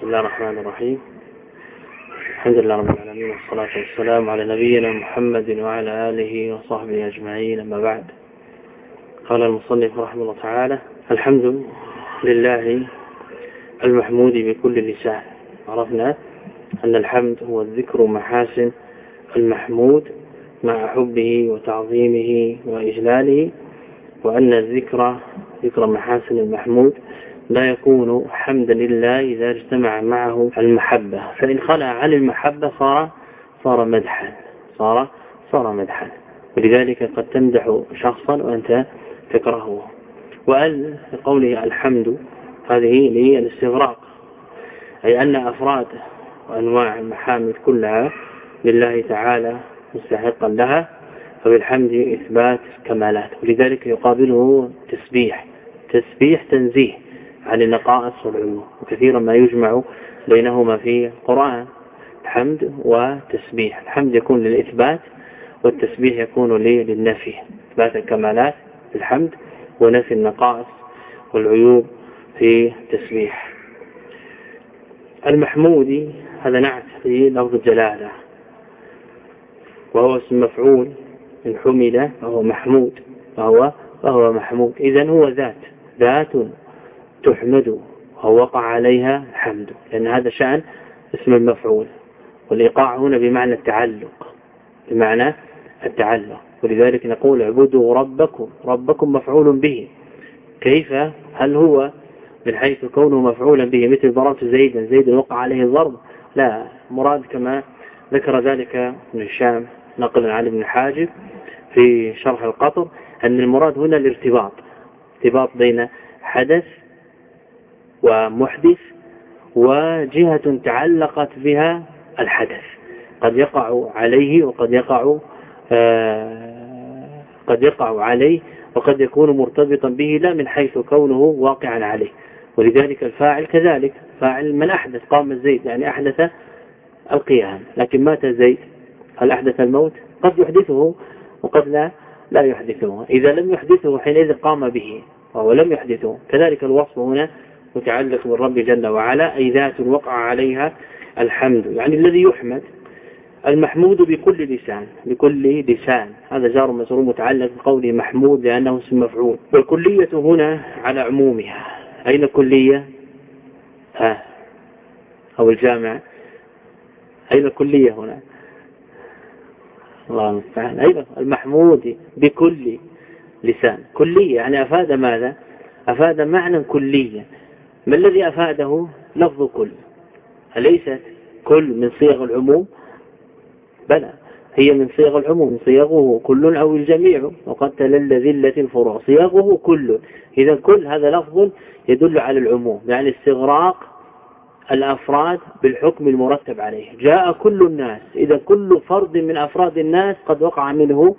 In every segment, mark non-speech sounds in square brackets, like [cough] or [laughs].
بسم الله الرحمن الرحيم. الحمد لله رب العالمين والصلاة والسلام على نبينا محمد وعلى آله وصحبه أجمعين. أما بعد قال المصنف رحمه الله تعالى الحمد لله المحمود بكل لسان. عرفنا أن الحمد هو الذكر محاسن المحمود مع حبه وتعظيمه وإجلاله وأن الذكر ذكر محاسن المحمود لا يكون حمدا لله إذا اجتمع معه المحبة. فإن خلع عن المحبة صار صار مدحا صار صار مدحا. ولذلك قد تمدح شخصا وأنت تكرهه. وأل لقوله الحمد هذه للاستغراق. أي أن أفراد وأنواع المحامد كلها لله تعالى مستحقا لها فبالحمد إثبات كمالات. ولذلك يقابله تسبيح تسبيح تنزيه. عن النقائص والعلوم وكثيرا ما يجمع بينهما في القرآن الحمد وتسبيح. الحمد يكون للإثبات والتسبيح يكون للنفي. إثبات الكمالات في الحمد ونفي النقائص والعيوب في التسبيح. المحمودي هذا نعت في لفظ الجلالة. وهو اسم مفعول من حمد فهو محمود. فهو فهو محمود. إذا هو ذات ذات تحمد ووقع عليها الحمد لأن هذا شأن اسم المفعول. والإيقاع هنا بمعنى التعلق بمعنى التعلق. ولذلك نقول اعبدوا ربكم ربكم مفعول به. كيف؟ هل هو من حيث كونه مفعولا به مثل ضربت زيدا زيد وقع عليه الضرب؟ لا مراد كما ذكر ذلك ابن الشام نقلا عن ابن حاجب في شرح القطر أن المراد هنا الارتباط ارتباط بين حدث ومحدث وجهة تعلقت بها الحدث. قد يقع عليه وقد يقع آه، قد يقع عليه وقد يكون مرتبطا به لا من حيث كونه واقعا عليه. ولذلك الفاعل كذلك فاعل من أحدث قام زيد يعني أحدث القيام. لكن مات زيد هل أحدث الموت؟ قد يحدثه وقد لا لا يحدثه. إذا لم يحدثه حينئذ قام به وهو لم يحدثه. كذلك الوصف هنا متعلق بالرب جل وعلا أي ذات وقع عليها الحمد. يعني الذي يحمد المحمود بكل لسان بكل لسان. هذا جار مسرور متعلق بقوله محمود لأنه اسم مفعول. والكلية هنا على عمومها. أين الكلية؟ ها أو الجامع. أين الكلية هنا؟ الله المستعان. أيضا المحمود بكل لسان. كلية يعني أفاد ماذا؟ أفاد معنى كليا ما الذي أفاده لفظ كل؟ أليست كل من صيغ العموم؟ بلى هي من صيغ العموم صيغه كل أو الجميع وقد تلل ذلة الفروع صيغه كل. إذا كل هذا لفظ يدل على العموم يعني استغراق الأفراد بالحكم المرتب عليه. جاء كل الناس إذا كل فرد من أفراد الناس قد وقع منه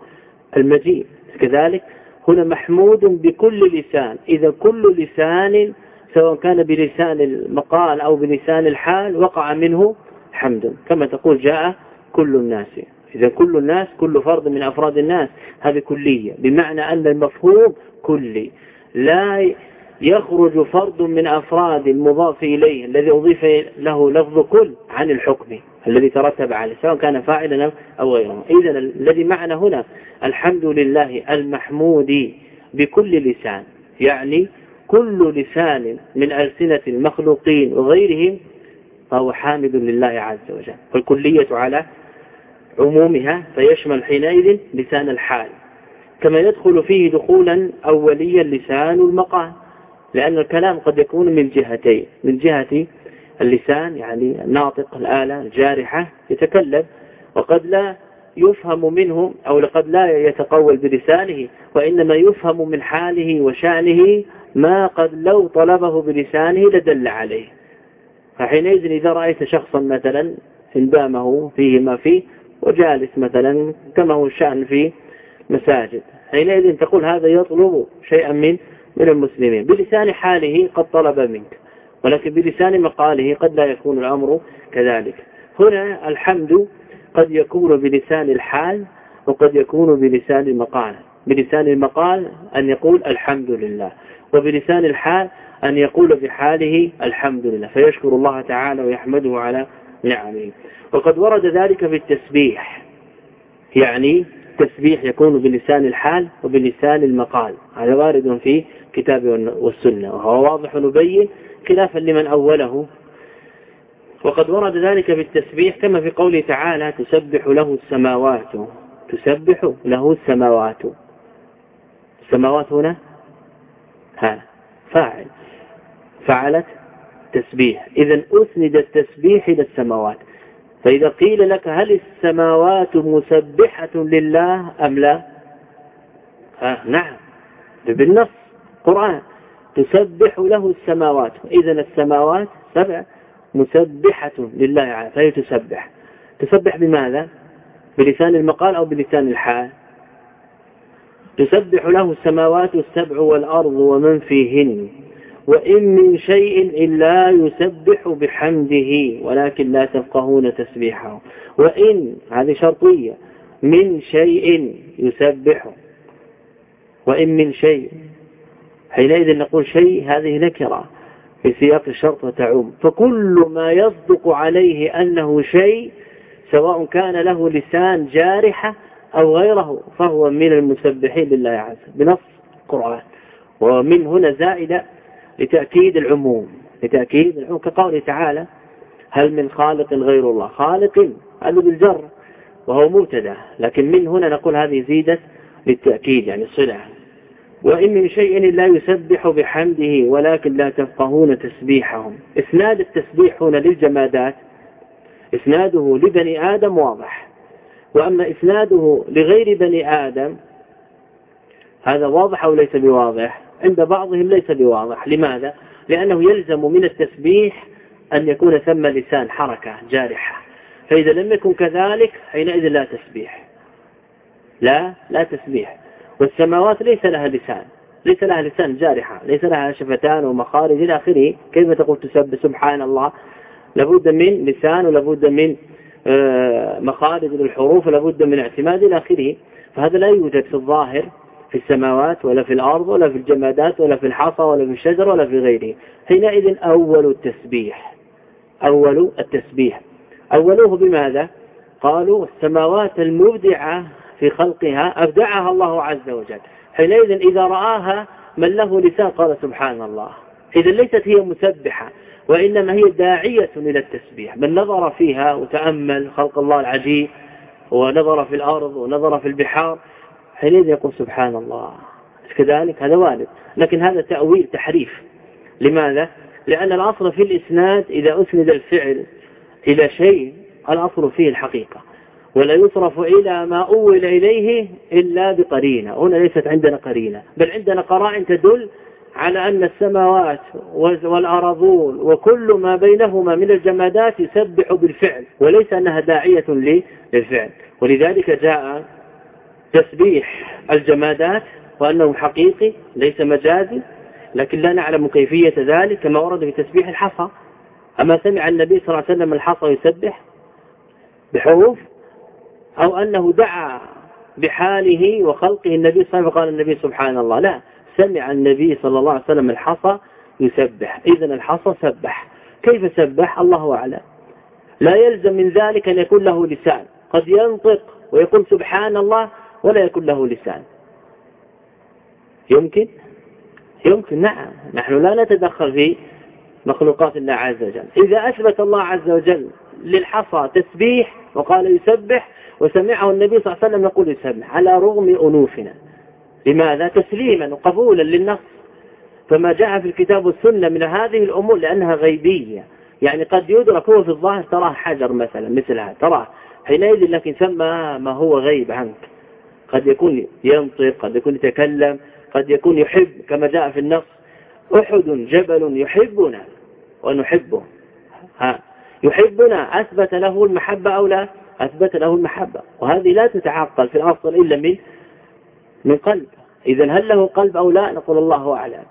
المجيء. كذلك هنا محمود بكل لسان إذا كل لسان سواء كان بلسان المقال أو بلسان الحال وقع منه حمد. كما تقول جاء كل الناس. إذا كل الناس كل فرد من أفراد الناس هذه كلية. بمعنى أن المفهوم كلي. لا يخرج فرد من أفراد المضاف إليه الذي أضيف له لفظ كل عن الحكم الذي ترتب عليه سواء كان فاعلا أو غيره. إذا الذي معنا هنا الحمد لله المحمود بكل لسان يعني كل لسان من ألسنة المخلوقين وغيرهم فهو حامد لله عز وجل. والكلية على عمومها فيشمل حينئذ لسان الحال كما يدخل فيه دخولا أوليا لسان المقام لأن الكلام قد يكون من جهتين من جهة اللسان يعني الناطق الآلة الجارحة يتكلم وقد لا يفهم منه أو لقد لا يتقول بلسانه وإنما يفهم من حاله وشأنه ما قد لو طلبه بلسانه لدل عليه. فحينئذ إذا رأيت شخصا مثلا انبامه فيه ما فيه وجالس مثلا كما هو الشأن في مساجد. حينئذ تقول هذا يطلب شيئا من من المسلمين. بلسان حاله قد طلب منك ولكن بلسان مقاله قد لا يكون الأمر كذلك. هنا الحمد قد يكون بلسان الحال وقد يكون بلسان المقال. بلسان المقال أن يقول الحمد لله. وبلسان الحال أن يقول بحاله الحمد لله فيشكر الله تعالى ويحمده على نعمه. وقد ورد ذلك في التسبيح. يعني التسبيح يكون بلسان الحال وبلسان المقال. هذا وارد في كتاب والسنة وهو واضح نبين خلافا لمن أوله. وقد ورد ذلك في التسبيح كما في قوله تعالى تسبح له السماوات. تسبح له السماوات. السماوات هنا؟ ها فاعل. فعلت تسبيح. إذا أسند التسبيح إلى السماوات. فإذا قيل لك هل السماوات مسبحة لله أم لا؟ ها نعم. بالنص. قرآن. تسبح له السماوات. إذا السماوات سبع مسبحة لله عز فهي تسبح. تسبح بماذا؟ بلسان المقال أو بلسان الحال؟ تسبح له السماوات السبع والأرض ومن فيهن وإن من شيء إلا يسبح بحمده ولكن لا تفقهون تسبيحه. وإن هذه شرطية من شيء يسبح. وإن من شيء حينئذ نقول شيء هذه نكرة في سياق الشرط وتعوم. فكل ما يصدق عليه أنه شيء سواء كان له لسان جارحة أو غيره فهو من المسبحين لله عز بنص القرآن. ومن هنا زائدة لتأكيد العموم. لتأكيد العموم كقوله تعالى هل من خالق غير الله؟ خالق هذا بالجر وهو مبتدأ. لكن من هنا نقول هذه زيدت للتأكيد يعني صلة وإن من شيء لا يسبح بحمده ولكن لا تفقهون تسبيحهم. إسناد التسبيح هنا للجمادات إسناده لبني آدم واضح. وأما إسناده لغير بني آدم هذا واضح أو ليس بواضح؟ عند بعضهم ليس بواضح. لماذا؟ لأنه يلزم من التسبيح أن يكون ثم لسان حركة جارحة. فإذا لم يكن كذلك حينئذ لا تسبيح. لا لا تسبيح. والسماوات ليس لها لسان. ليس لها لسان جارحة. ليس لها شفتان ومخارج إلى آخره. كيف تقول تسبح؟ سبحان الله. لابد من لسان ولابد من مخارج للحروف ولابد من اعتماد إلى آخره. فهذا لا يوجد في الظاهر في السماوات ولا في الأرض ولا في الجمادات ولا في الحصى ولا في الشجر ولا في غيره. حينئذ أول التسبيح أول التسبيح. أولوه بماذا؟ قالوا السماوات المبدعة في خلقها أبدعها الله عز وجل. حينئذ إذا رآها من له لسان قال سبحان الله. إذا ليست هي مسبحة. وإنما هي داعية إلى التسبيح. من نظر فيها وتأمل خلق الله العجيب ونظر في الأرض ونظر في البحار حينئذ يقول سبحان الله. كذلك هذا وارد. لكن هذا تأويل تحريف. لماذا؟ لأن الأصل في الإسناد إذا أسند الفعل إلى شيء الأصل فيه الحقيقة. ولا يصرف إلى ما أول إليه إلا بقرينة. هنا ليست عندنا قرينة بل عندنا قرائن تدل على أن السماوات والأراضون وكل ما بينهما من الجمادات يسبح بالفعل وليس أنها داعية للفعل. ولذلك جاء تسبيح الجمادات وأنه حقيقي ليس مجازي لكن لا نعلم كيفية ذلك كما ورد في تسبيح الحصى. أما سمع النبي صلى الله عليه وسلم الحصى يسبح بحروف أو أنه دعا بحاله وخلقه النبي صلى الله عليه وسلم وقال النبي سبحان الله. لا سمع النبي صلى الله عليه وسلم الحصى يسبح. إذا الحصى سبح. كيف سبح؟ الله أعلم. لا يلزم من ذلك أن يكون له لسان. قد ينطق ويقول سبحان الله ولا يكون له لسان. يمكن؟ يمكن. نعم. نحن لا نتدخل في مخلوقات الله عز وجل. إذا أثبت الله عز وجل للحصى تسبيح وقال يسبح وسمعه النبي صلى الله عليه وسلم يقول يسبح على رغم أنوفنا. لماذا؟ تسليما وقبولا للنص. فما جاء في الكتاب والسنة من هذه الأمور لأنها غيبية. يعني قد يدرك هو في الظاهر تراه حجر مثلا مثل هذا تراه حينئذ لكن ثم ما هو غيب عنك. قد يكون ينطق قد يكون يتكلم قد يكون يحب كما جاء في النص. أحد جبل يحبنا ونحبه. ها يحبنا أثبت له المحبة أو لا؟ أثبت له المحبة. وهذه لا تتعقل في الأصل إلا من من قلب. إذا هل له قلب أو لا؟ نقول الله أعلم.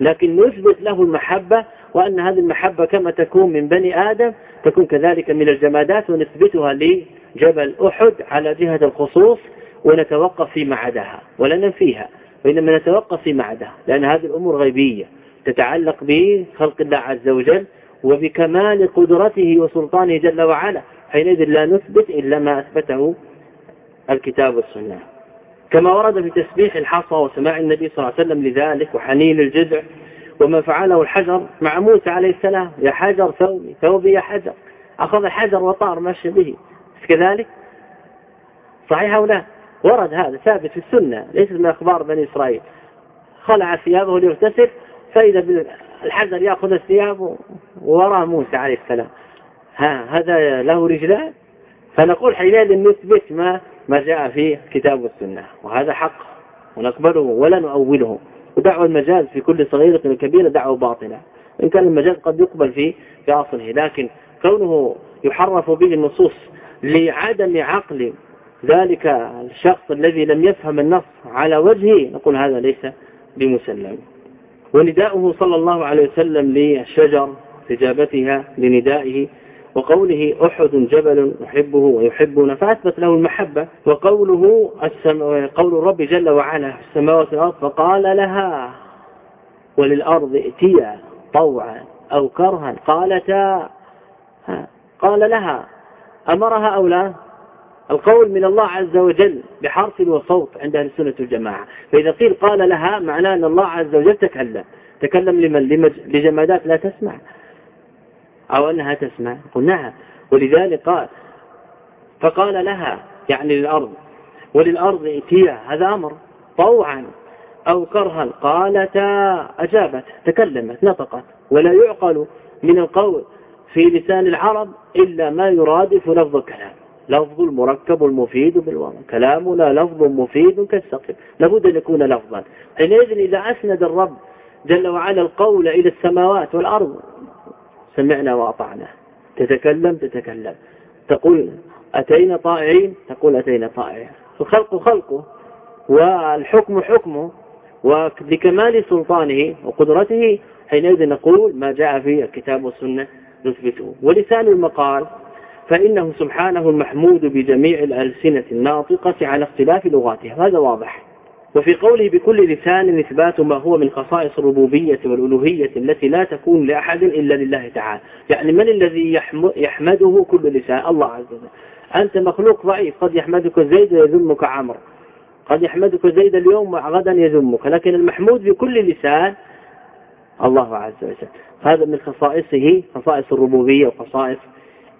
لكن نثبت له المحبة وأن هذه المحبة كما تكون من بني آدم تكون كذلك من الجمادات ونثبتها لجبل أحد على جهة الخصوص ونتوقف فيما عداها ولا ننفيها وإنما نتوقف فيما عداها لأن هذه الأمور غيبية تتعلق بخلق الله عز وجل وبكمال قدرته وسلطانه جل وعلا. حينئذ لا نثبت إلا ما أثبته الكتاب والسنة. كما ورد في تسبيح الحصى وسماع النبي صلى الله عليه وسلم لذلك وحنين الجذع وما فعله الحجر مع موسى عليه السلام. يا حجر ثوبي ثوبي يا حجر. أخذ الحجر وطار مشى به. كذلك؟ صحيح أو لا؟ ورد هذا ثابت في السنة ليس من أخبار بني إسرائيل. خلع ثيابه ليغتسل فإذا الحجر يأخذ الثياب وراء موسى عليه السلام. ها هذا له رجلان؟ فنقول حينئذ نثبت ما ما جاء في كتاب السنة وهذا حق ونقبله ولا نؤوله. ودعوى المجاز في كل صغيرة وكبيرة دعوة باطلة. إن كان المجاز قد يقبل في في أصله. لكن كونه يحرف به النصوص لعدم عقل ذلك الشخص الذي لم يفهم النص على وجهه نقول هذا ليس بمسلم. ونداؤه صلى الله عليه وسلم للشجر استجابتها لندائه. وقوله أحد جبل نحبه ويحبنا فأثبت له المحبة وقوله قول الرب جل وعلا في السماوات والأرض فقال لها وللأرض ائتيا طوعا أو كرها. قالتا قال لها أمرها أو لا؟ القول من الله عز وجل بحرف وصوت عند أهل السنة والجماعة. فإذا قيل قال لها معناه أن الله عز وجل تكلم. تكلم لمن؟ لجمادات لا تسمع. أو أنها تسمع؟ قل نعم. ولذلك قال فقال لها يعني للأرض وللأرض ائتيا هذا أمر طوعا أو كرها. قالتا أجابت تكلمت نطقت ولا يعقل من القول في لسان العرب إلا ما يرادف لفظ الكلام. لفظ المركب المفيد بالوضع. كلامنا لفظ مفيد كالسقف. لابد أن يكون لفظا. حينئذ إذا أسند الرب جل وعلا القول إلى السماوات والأرض سمعنا وأطعنا. تتكلم تتكلم. تقول أتينا طائعين؟ تقول أتينا طائعين الخلق خلقه والحكم حكمه وبكمال سلطانه وقدرته حينئذ نقول ما جاء في الكتاب والسنة نثبته. ولسان المقال فإنه سبحانه المحمود بجميع الألسنة الناطقة على اختلاف لغاتها. هذا واضح. وفي قوله بكل لسان إثبات ما هو من خصائص الربوبية والألوهية التي لا تكون لأحد إلا لله تعالى. يعني من الذي يحمده كل لسان؟ الله عز وجل. أنت مخلوق ضعيف قد يحمدك زيد ويذمك عمرو. قد يحمدك زيد اليوم وغدا يذمك. لكن المحمود بكل لسان الله عز وجل. هذا من خصائصه خصائص الربوبية وخصائص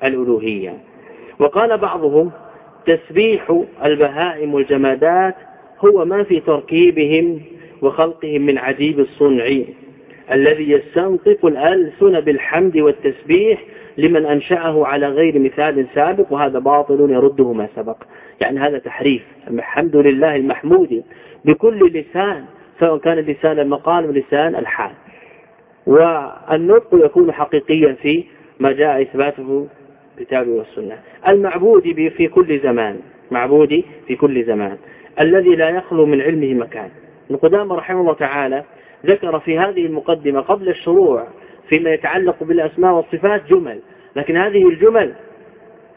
الألوهية. وقال بعضهم تسبيح البهائم والجمادات هو ما في تركيبهم وخلقهم من عجيب الصنع الذي يستنطق الألسن بالحمد والتسبيح لمن أنشأه على غير مثال سابق وهذا باطل يرده ما سبق. يعني هذا تحريف. الحمد لله المحمود بكل لسان سواء كان لسان المقال ولسان الحال. والنطق يكون حقيقيا في ما جاء إثباته الكتاب والسنة. المعبود في كل زمان. معبودي في كل زمان. الذي لا يخلو من علمه مكان. ابن رحمه الله تعالى ذكر في هذه المقدمة قبل الشروع فيما يتعلق بالأسماء والصفات جمل لكن هذه الجمل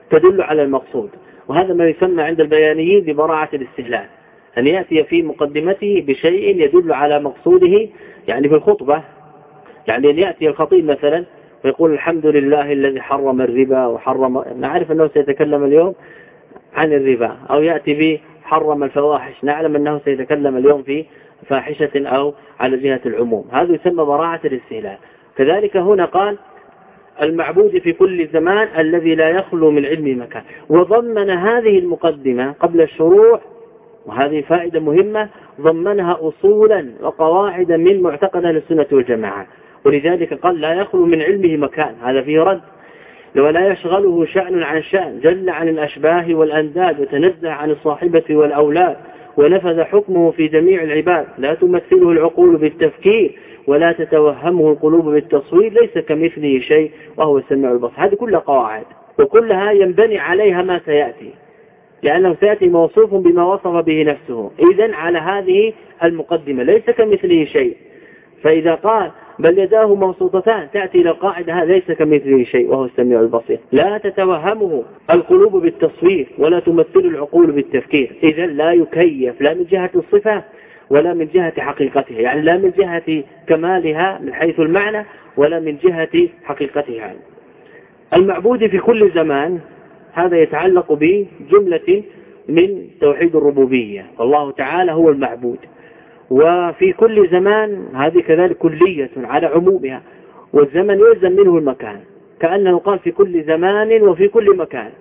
تدل على المقصود وهذا ما يسمى عند البيانيين ببراعة الاستهلال أن يأتي في مقدمته بشيء يدل على مقصوده يعني في الخطبة يعني أن يأتي الخطيب مثلا ويقول الحمد لله الذي حرم الربا وحرم نعرف أنه سيتكلم اليوم عن الربا أو يأتي به حرم الفواحش. نعلم أنه سيتكلم اليوم في فاحشة أو على جهة العموم. هذا يسمى براعة الاستهلال. كذلك هنا قال المعبود في كل زمان الذي لا يخلو من علم مكان. وضمن هذه المقدمة قبل الشروع وهذه فائدة مهمة ضمنها أصولا وقواعد من معتقد السنة والجماعة. ولذلك قال لا يخلو من علمه مكان. هذا فيه رد. ولا يشغله شأن عن شأن جل عن الأشباه والأنداد وتنزه عن الصاحبة والأولاد ونفذ حكمه في جميع العباد. لا تمثله العقول بالتفكير ولا تتوهمه القلوب بالتصوير ليس كمثله شيء وهو السميع البصير. هذه كلها قواعد وكلها ينبني عليها ما سيأتي لأنه سيأتي موصوف بما وصف به نفسه. إذا على هذه المقدمة ليس كمثله شيء. فإذا قال بل يداه مبسوطتان تأتي إلى القاعدة ليس كمثله شيء وهو السميع البصير. لا تتوهمه القلوب بالتصوير ولا تمثل العقول بالتفكير. إذا لا يكيف لا من جهة الصفة ولا من جهة حقيقتها يعني لا من جهة كمالها من حيث المعنى ولا من جهة حقيقتها. المعبود في كل زمان هذا يتعلق بجملة من توحيد الربوبية. والله تعالى هو المعبود. وفي كل زمان هذه كذلك كلية على عمومها والزمن يلزم منه المكان كأنه قال في كل زمان وفي كل مكان.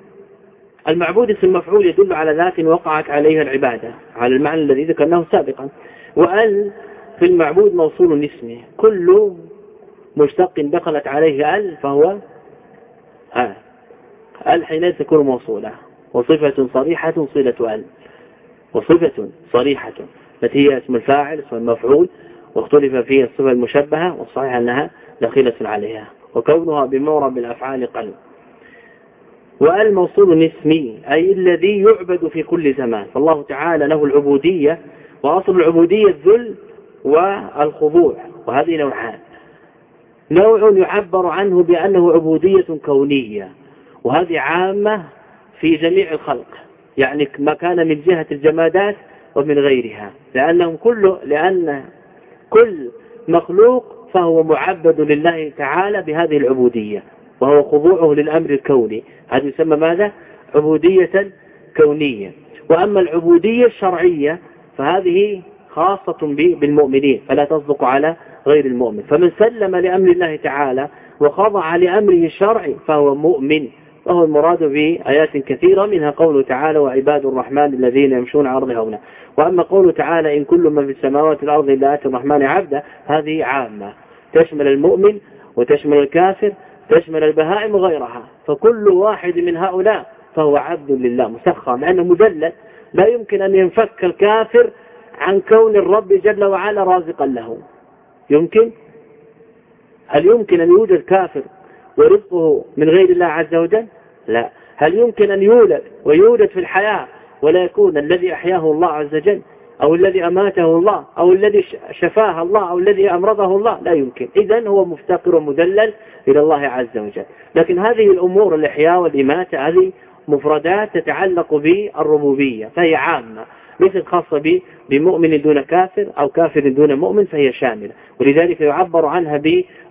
المعبود اسم المفعول يدل على ذات وقعت عليها العبادة على المعنى الذي ذكرناه سابقا. وأل في المعبود موصول اسمه كل مشتق دخلت عليه أل فهو أل حينئذ تكون موصولة وصفة صريحة صلة أل وصفة صريحة. التي هي اسم الفاعل اسم المفعول واختلف فيها الصفة المشبهة والصحيح أنها داخلة عليها وكونها بمورب الأفعال قلب وال موصول اسمي أي الذي يعبد في كل زمان فالله تعالى له العبودية وأصل العبودية الذل والخضوع وهذه نوعان. نوع يعبر عنه بأنه عبودية كونية وهذه عامة في جميع الخلق. يعني ما كان من جهة الجمادات ومن غيرها. لأنهم كل لأن كل مخلوق فهو معبد لله تعالى بهذه العبودية وهو خضوعه للأمر الكوني. هذا يسمى ماذا؟ عبودية كونية. وأما العبودية الشرعية فهذه خاصة بالمؤمنين فلا تصدق على غير المؤمن. فمن سلم لأمر الله تعالى وخضع لأمره الشرعي فهو مؤمن. وهو المراد بآيات كثيرة منها قوله تعالى وعباد الرحمن الذين يمشون على الأرض هونا وأما قوله تعالى إن كل من في السماوات والأرض إلا آتي الرحمن عبدا هذه عامة. تشمل المؤمن وتشمل الكافر تشمل البهائم وغيرها. فكل واحد من هؤلاء فهو عبد لله مسخر مع أنه مدلل لا يمكن أن ينفك الكافر عن كون الرب جل وعلا رازقا له. يمكن؟ هل يمكن أن يوجد كافر ورزقه من غير الله عز وجل؟ لا. هل يمكن أن يولد ويولد في الحياة ولا يكون الذي أحياه الله عز وجل أو الذي أماته الله أو الذي شفاه الله أو الذي أمرضه الله؟ لا يمكن. إذا هو مفتقر ومدلل إلى الله عز وجل. لكن هذه الأمور الإحياء والإماتة هذه مفردات تتعلق بالربوبية فهي عامة. ليست خاصة بمؤمن دون كافر أو كافر دون مؤمن فهي شاملة. ولذلك يعبر عنها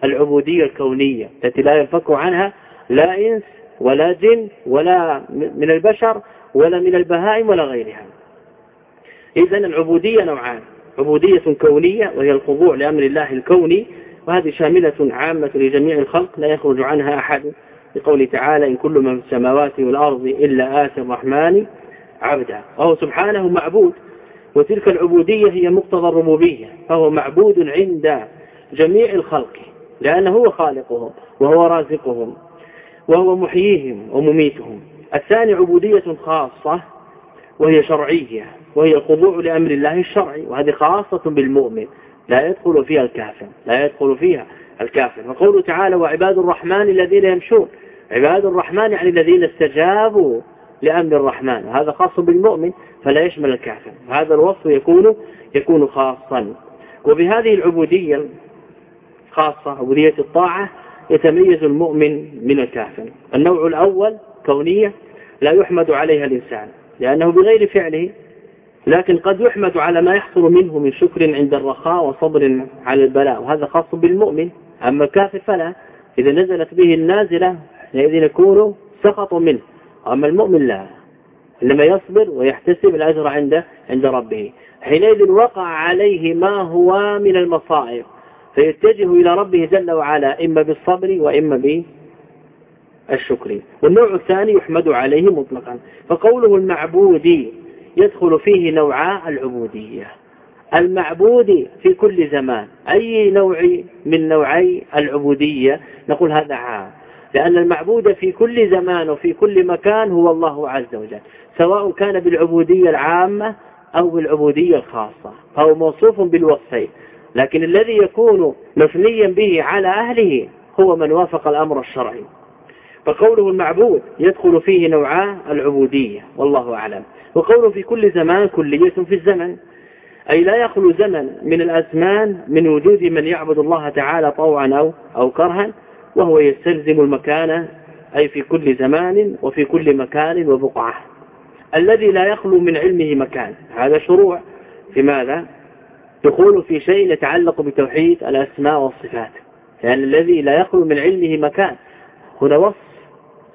بالعبودية الكونية التي لا ينفك عنها لا إنس ولا جن ولا من البشر ولا من البهائم ولا غيرها. إذا العبودية نوعان. عبودية كونية وهي الخضوع لأمر الله الكوني وهذه شاملة عامة لجميع الخلق لا يخرج عنها أحد. بقوله تعالى إن كل من في السماوات والأرض إلا آتى الرحمن عبدا. وهو سبحانه معبود. وتلك العبودية هي مقتضى الربوبية. فهو معبود عند جميع الخلق لأنه هو خالقهم وهو رازقهم. وهو محييهم ومميتهم. الثاني عبودية خاصة وهي شرعية وهي الخضوع لأمر الله الشرعي وهذه خاصة بالمؤمن. لا يدخل فيها الكافر لا يدخل فيها الكافر. وقوله تعالى وعباد الرحمن الذين يمشون عباد الرحمن يعني الذين استجابوا لأمر الرحمن. وهذا خاص بالمؤمن فلا يشمل الكافر. هذا الوصف يكون يكون خاصا. وبهذه العبودية خاصة عبودية الطاعة يتميز المؤمن من الكافر. النوع الأول كونية لا يحمد عليها الإنسان لأنه بغير فعله لكن قد يحمد على ما يحصل منه من شكر عند الرخاء وصبر على البلاء وهذا خاص بالمؤمن. أما الكافر فلا إذا نزلت به النازلة حينئذ يكون سقط منه أما المؤمن لا. إنما يصبر ويحتسب الأجر عند عند ربه. حينئذ وقع عليه ما هو من المصائب. فيتجه إلى ربه جل وعلا إما بالصبر وإما بالشكر. والنوع الثاني يحمد عليه مطلقا. فقوله المعبود يدخل فيه نوعاء العبودية. المعبود في كل زمان. أي نوع من نوعي العبودية؟ نقول هذا عام. لأن المعبود في كل زمان وفي كل مكان هو الله عز وجل. سواء كان بالعبودية العامة أو بالعبودية الخاصة. فهو موصوف بالوصفين. لكن الذي يكون مفنيا به على أهله هو من وافق الأمر الشرعي. فقوله المعبود يدخل فيه نوعا العبودية والله أعلم. وقوله في كل زمان كلية في الزمن أي لا يخلو زمن من الأزمان من وجود من يعبد الله تعالى طوعا أو, أو كرها وهو يستلزم المكان أي في كل زمان وفي كل مكان وبقعة. الذي لا يخلو من علمه مكان. هذا شروع في ماذا؟ دخول في شيء يتعلق بتوحيد الأسماء والصفات. يعني الذي لا يخلو من علمه مكان. هنا وصف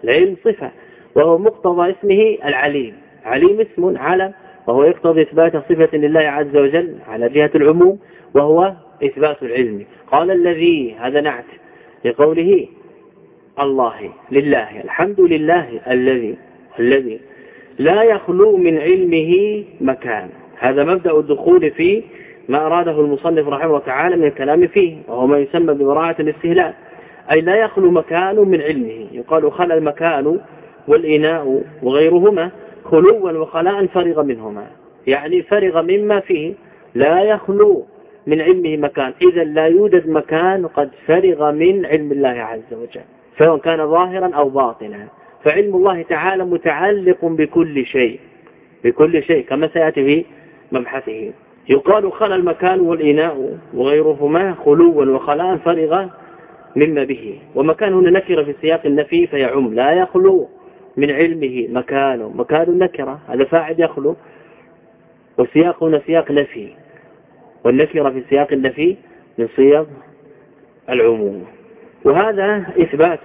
العلم صفة. وهو مقتضى اسمه العليم. عليم اسم علم. وهو يقتضي إثبات صفة لله عز وجل على جهة العموم. وهو إثبات العلم. قال الذي هذا نعت لقوله الله لله الحمد لله الذي الذي لا يخلو من علمه مكان. هذا مبدأ الدخول في ما أراده المصنف رحمه الله تعالى من الكلام فيه وهو ما يسمى ببراعة الاستهلال أي لا يخلو مكان من علمه. يقال خلى المكان والإناء وغيرهما خلوا وخلاء فرغ منهما. يعني فرغ مما فيه لا يخلو من علمه مكان. إذا لا يوجد مكان قد فرغ من علم الله عز وجل سواء كان ظاهرا أو باطنا. فعلم الله تعالى متعلق بكل شيء بكل شيء كما سيأتي في مبحثه. يقال خلى المكان والإناء وغيرهما خلوا وخلاء فرغ مما به. ومكان هنا نكرة في سياق النفي فيعم. لا يخلو من علمه مكان مكان نكرة. هذا فاعل يخلو. والسياق هنا سياق نفي. والنكرة في سياق النفي من صيغ العموم. وهذا إثبات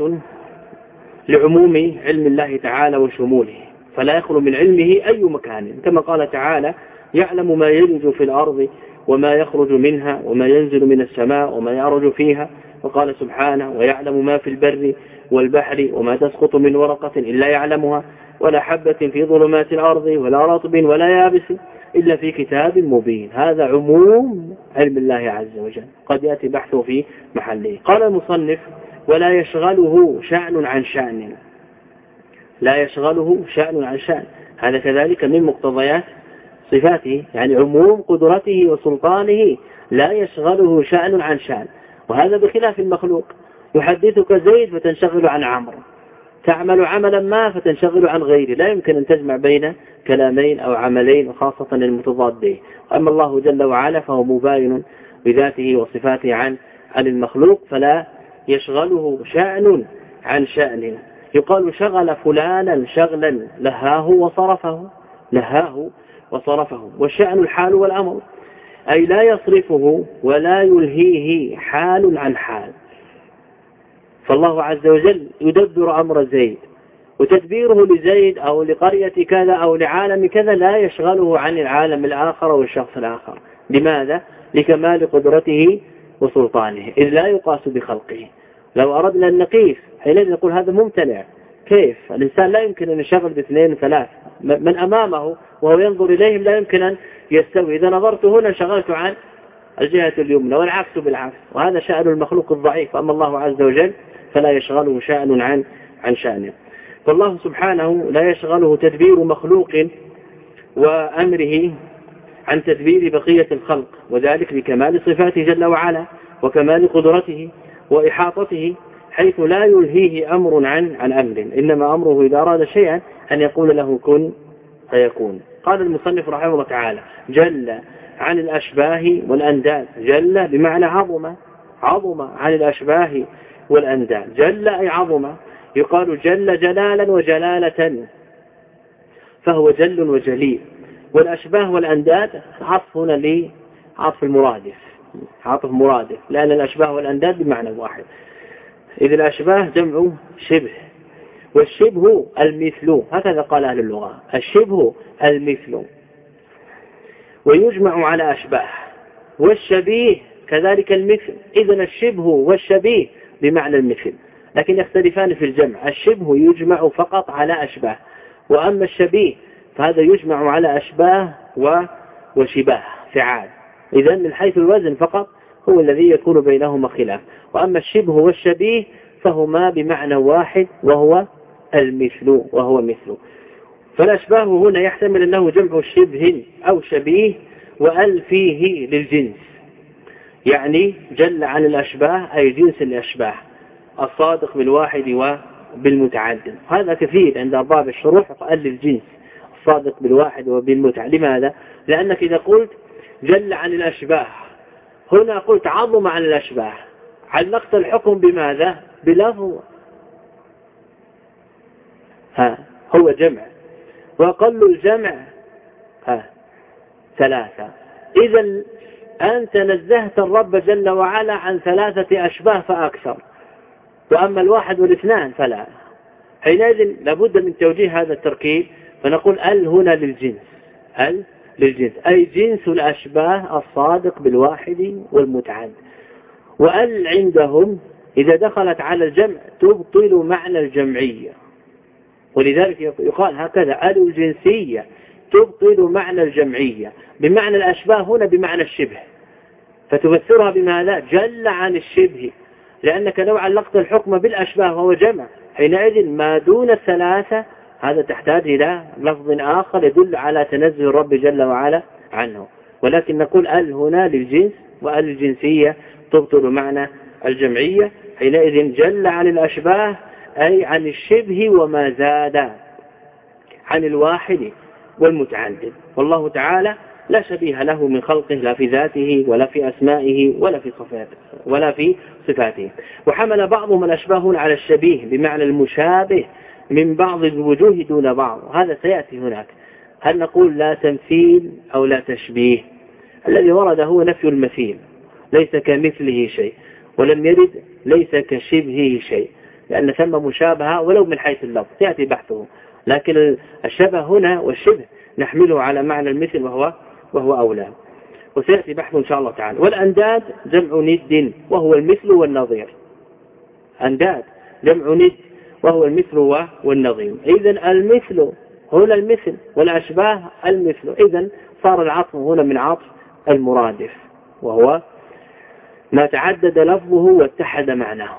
لعموم علم الله تعالى وشموله. فلا يخلو من علمه أي مكان. كما قال تعالى يعلم ما يلج في الأرض وما يخرج منها وما ينزل من السماء وما يعرج فيها. وقال سبحانه ويعلم ما في البر والبحر وما تسقط من ورقة إلا يعلمها ولا حبة في ظلمات الأرض ولا رطب ولا يابس إلا في كتاب مبين. هذا عموم علم الله عز وجل. قد يأتي بحثه في محله. قال المصنف ولا يشغله شأن عن شأن. لا يشغله شأن عن شأن. هذا كذلك من مقتضيات صفاته يعني عموم قدرته وسلطانه لا يشغله شأن عن شأن. وهذا بخلاف المخلوق. يحدثك زيد فتنشغل عن عمرو. تعمل عملا ما فتنشغل عن غيره. لا يمكن أن تجمع بين كلامين أو عملين وخاصة المتضادين. أما الله جل وعلا فهو مباين بذاته وصفاته عن عن المخلوق فلا يشغله شأن عن شأن يقال شغل فلانا شغلا لهاه وصرفه. لهاه وصرفه والشأن الحال والأمر. أي لا يصرفه ولا يلهيه حال عن حال. فالله عز وجل يدبر أمر زيد وتدبيره لزيد أو لقرية كذا أو لعالم كذا لا يشغله عن العالم الآخر والشخص الآخر. لماذا؟ لكمال قدرته وسلطانه إذ لا يقاس بخلقه. لو أردنا أن نقيس حينئذ نقول هذا ممتنع. كيف؟ الإنسان لا يمكن أن يشغل باثنين وثلاث من أمامه وهو ينظر إليهم لا يمكن أن يستوي. إذا نظرت هنا شغلت عن الجهة اليمنى والعكس بالعكس وهذا شأن المخلوق الضعيف. أما الله عز وجل فلا يشغله شأن عن عن شأنه. فالله سبحانه لا يشغله تدبير مخلوق وأمره عن تدبير بقية الخلق وذلك لكمال صفاته جل وعلا وكمال قدرته وإحاطته حيث لا يلهيه أمر عن عن أمر إنما أمره إذا أراد شيئا أن يقول له كن فيكون. قال المصنف رحمه الله تعالى جل عن الأشباه والأنداد. جل بمعنى عظم عظم عن الأشباه والأنداد. جل أي عظم يقال جل جلالا وجلالة فهو جل وجليل. والأشباه والأنداد عطف هنا لعطف المرادف عطف مرادف. لأن الأشباه والأنداد بمعنى واحد. إذ الأشباه جمع شبه والشبه المثل هكذا قال أهل اللغة الشبه المثل ويجمع على أشباه والشبيه كذلك المثل إذا الشبه والشبيه بمعنى المثل لكن يختلفان في الجمع الشبه يجمع فقط على أشباه وأما الشبيه فهذا يجمع على أشباه وشباه فعال. إذا من حيث الوزن فقط هو الذي يكون بينهما خلاف. وأما الشبه والشبيه فهما بمعنى واحد وهو المثل وهو مثل. فالأشباه هنا يحتمل أنه جمع شبه أو شبيه وأل فيه للجنس. يعني جل عن الأشباه أي جنس الأشباه. الصادق بالواحد وبالمتعدد هذا كثير عند أرباب الشروح قال للجنس الصادق بالواحد وبالمتعدد لماذا؟ لأنك إذا قلت جل عن الأشباه هنا قلت عظم عن الأشباه. علقت الحكم بماذا؟ بلفظ. ها هو جمع. وأقل الجمع. ها ثلاثة. إذا أنت نزهت الرب جل وعلا عن ثلاثة أشباه فأكثر. وأما الواحد والاثنان فلا. حينئذ لابد من توجيه هذا التركيب فنقول ال هنا للجنس. ال للجنس. أي جنس الأشباه الصادق بالواحد والمتعد. وأل عندهم إذا دخلت على الجمع تبطل معنى الجمعية. ولذلك يقال هكذا ال الجنسية تبطل معنى الجمعية. بمعنى الأشباه هنا بمعنى الشبه. فتفسرها بماذا جل عن الشبه. لأنك لو علقت الحكم بالأشباه وهو جمع حينئذ ما دون الثلاثة هذا تحتاج إلى لفظ آخر يدل على تنزه الرب جل وعلا عنه. ولكن نقول ال هنا للجنس وال الجنسية تبطل معنى الجمعية؟ حينئذ جل عن الأشباه أي عن الشبه وما زاد عن الواحد والمتعدد. والله تعالى لا شبيه له من خلقه لا في ذاته ولا في أسمائه ولا في صفاته ولا في صفاته. وحمل بعضهم الأشباه على الشبيه بمعنى المشابه من بعض الوجوه دون بعض. هذا سيأتي هناك. هل نقول لا تمثيل أو لا تشبيه؟ الذي ورد هو نفي المثيل ليس كمثله شيء. ولم يرد ليس كشبهه شيء لأن ثم مشابهة ولو من حيث اللفظ. سيأتي بحثه. لكن الشبه هنا والشبه نحمله على معنى المثل وهو وهو أولى. وسيأتي بحث إن شاء الله تعالى. والأنداد جمع ند وهو المثل والنظير. أنداد جمع ند وهو المثل والنظير. إذا المثل هنا المثل والأشباه المثل. إذا صار العطف هنا من عطف المرادف وهو ما تعدد لفظه واتحد معناه.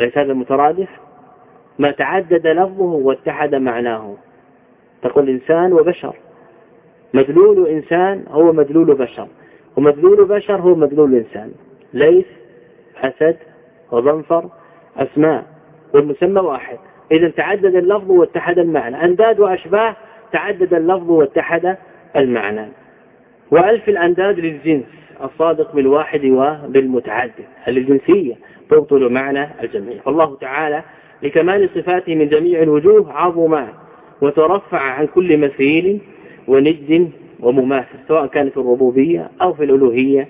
أليس هذا مترادف ما تعدد لفظه واتحد معناه. تقول إنسان وبشر. مدلول إنسان هو مدلول بشر ومدلول بشر هو مدلول إنسان. ليس أسد وظنفر أسماء. والمسمى واحد. إذا تعدد اللفظ واتحد المعنى. أنداد وأشباه تعدد اللفظ واتحد المعنى. وألف الأنداد للجنس الصادق بالواحد وبالمتعدد. الجنسية تبطل معنى الجميع. فالله تعالى لكمال صفاته من جميع الوجوه عظم وترفع عن كل مثيل وند ومماثل سواء كان في الربوبية أو في الألوهية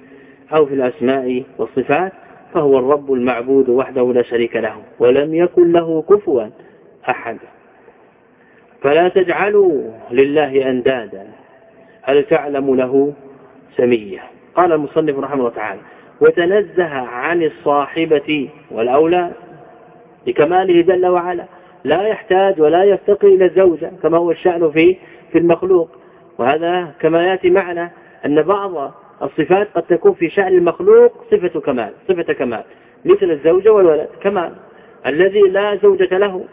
أو في الأسماء والصفات. فهو الرب المعبود وحده لا شريك له ولم يكن له كفوا أحد. فلا تجعلوا لله أندادا هل تعلم له سمية؟ قال المصنف رحمه الله تعالى وتنزه عن الصاحبة والأولى لكماله جل وعلا لا يحتاج ولا يفتقر إلى الزوجة كما هو الشأن في في المخلوق. وهذا كما يأتي معنا أن بعض الصفات قد تكون في شأن المخلوق صفة كمال صفة كمال. مثل الزوجة والولد كمال. الذي لا زوجة له.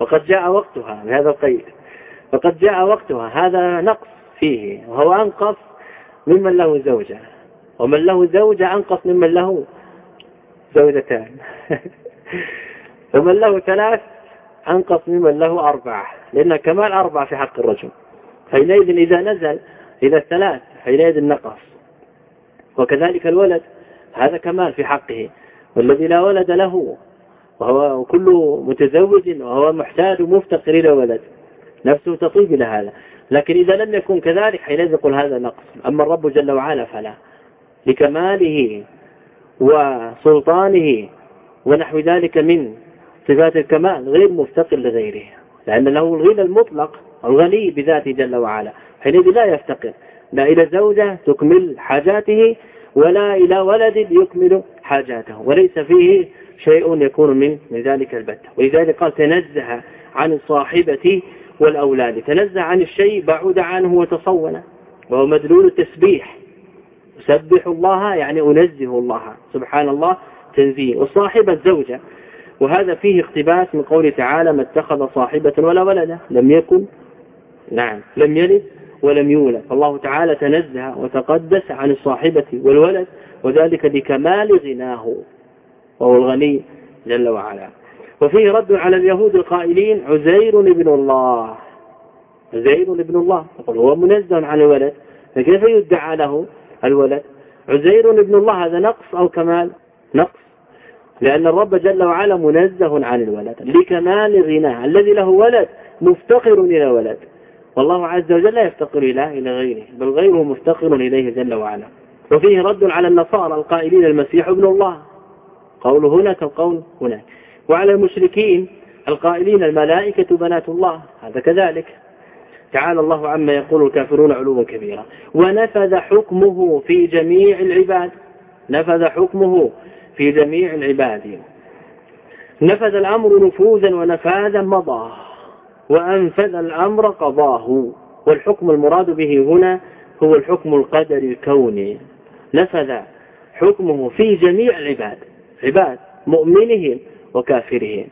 وقد جاء وقتها بهذا القيد. وقد جاء وقتها هذا نقص فيه. وهو أنقص ممن له زوجة. ومن له زوجة أنقص ممن له زوجتان. [laughs] ومن له ثلاث أنقص ممن له أربعة. لأن كمال أربعة في حق الرجل. حينئذ إذا نزل إلى الثلاث حينئذ نقص وكذلك الولد هذا كمال في حقه. والذي لا ولد له وهو كل متزوج وهو محتاج ومفتقر إلى ولد. نفسه تطيب إلى هذا. لكن إذا لم يكن كذلك حينئذ يقول هذا نقص. أما الرب جل وعلا فلا. لكماله وسلطانه ونحو ذلك من صفات الكمال غير مفتقر لغيره. لأن له الغنى المطلق الغني بذاته جل وعلا. حينئذ لا يفتقر. لا إلى زوجة تكمل حاجاته ولا إلى ولد يكمل حاجاته وليس فيه شيء يكون من ذلك البتة. ولذلك قال تنزه عن الصاحبة والأولاد. تنزه عن الشيء بعد عنه وتصون وهو مدلول التسبيح. أسبح الله يعني أنزه الله سبحان الله تنزيه. وصاحبة زوجة وهذا فيه اقتباس من قوله تعالى ما اتخذ صاحبة ولا ولدا لم يكن نعم لم يلد ولم يولد. فالله تعالى تنزه وتقدس عن الصاحبة والولد وذلك لكمال غناه وهو الغني جل وعلا. وفيه رد على اليهود القائلين عزير ابن الله. عزير ابن الله. يقول هو منزه عن الولد فكيف يدعى له الولد؟ عزير ابن الله هذا نقص أو كمال؟ نقص. لأن الرب جل وعلا منزه عن الولد لكمال غناه. الذي له ولد مفتقر إلى ولد. والله عز وجل لا يفتقر إلى إلى غيره بل غيره مفتقر إليه جل وعلا. وفيه رد على النصارى القائلين المسيح ابن الله. قول هنا كالقول هناك وعلى المشركين القائلين الملائكة بنات الله هذا كذلك. تعالى الله عما يقول الكافرون علوا كبيرا. ونفذ حكمه في جميع العباد. نفذ حكمه في جميع العباد. نفذ الأمر نفوذا ونفاذا مضى. وأنفذ الأمر قضاه. والحكم المراد به هنا هو الحكم القدري الكوني. نفذ حكمه في جميع العباد عباد مؤمنهم وكافرهم.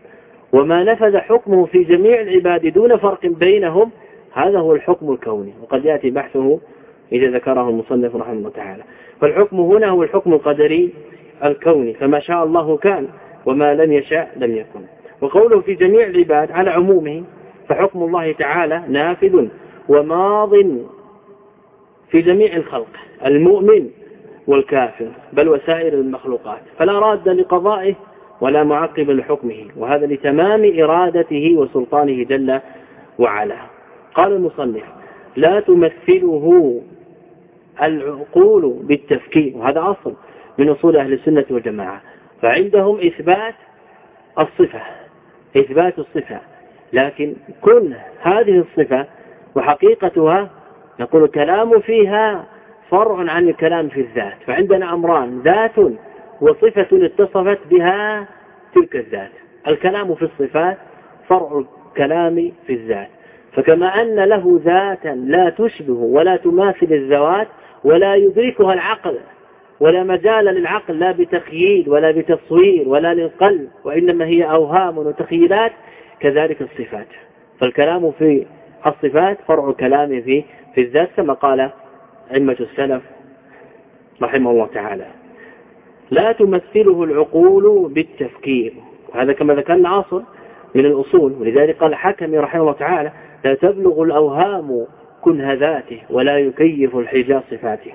وما نفذ حكمه في جميع العباد دون فرق بينهم هذا هو الحكم الكوني. وقد يأتي بحثه إذا ذكره المصنف رحمه الله تعالى. فالحكم هنا هو الحكم القدري الكوني. فما شاء الله كان وما لم يشاء لم يكن. وقوله في جميع العباد على عمومه فحكم الله تعالى نافذ وماض في جميع الخلق المؤمن والكافر بل وسائر المخلوقات فلا راد لقضائه ولا معقب لحكمه وهذا لتمام إرادته وسلطانه جل وعلا. قال المصنف لا تمثله العقول بالتفكير وهذا أصل من أصول أهل السنة والجماعة فعندهم إثبات الصفة إثبات الصفة. لكن كل هذه الصفة وحقيقتها نقول الكلام فيها فرع عن الكلام في الذات فعندنا أمران ذات وصفة اتصفت بها تلك الذات. الكلام في الصفات فرع الكلام في الذات. فكما أن له ذاتا لا تشبه ولا تماثل الذوات ولا يدركها العقل ولا مجال للعقل لا بتخييل ولا بتصوير ولا للقلب وإنما هي أوهام وتخيلات كذلك الصفات. فالكلام في الصفات فرع الكلام في في الذات كما قال أئمة السلف رحمه الله تعالى. لا تمثله العقول بالتفكير. وهذا كما ذكرنا أصل من الأصول. ولذلك قال حكمي رحمه الله تعالى لا تبلغ الأوهام كنه ذاته ولا يكيف الحجاز صفاته.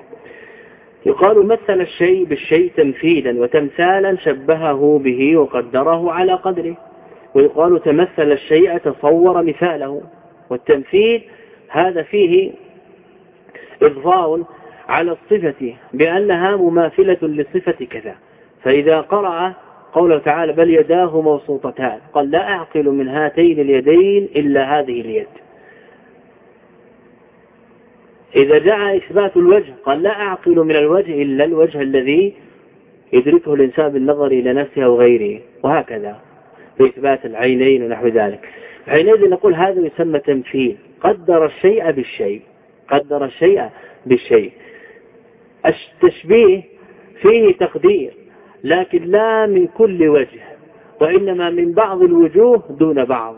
يقال مثل الشيء بالشيء تمثيلا وتمثالا شبهه به وقدره على قدره. ويقال تمثل الشيء تصور مثاله والتمثيل هذا فيه إضفاء على الصفة بأنها مماثلة لصفة كذا. فإذا قرأ قوله تعالى بل يداه موسوطتان قال لا أعقل من هاتين اليدين إلا هذه اليد. إذا جاء إثبات الوجه قال لا أعقل من الوجه إلا الوجه الذي يدركه الإنسان بالنظر إلى نفسه أو غيره وهكذا. في إثبات العينين ونحو ذلك. حينئذ نقول هذا يسمى تمثيل. قدر الشيء بالشيء. قدر الشيء بالشيء. التشبيه فيه تقدير لكن لا من كل وجه وإنما من بعض الوجوه دون بعض.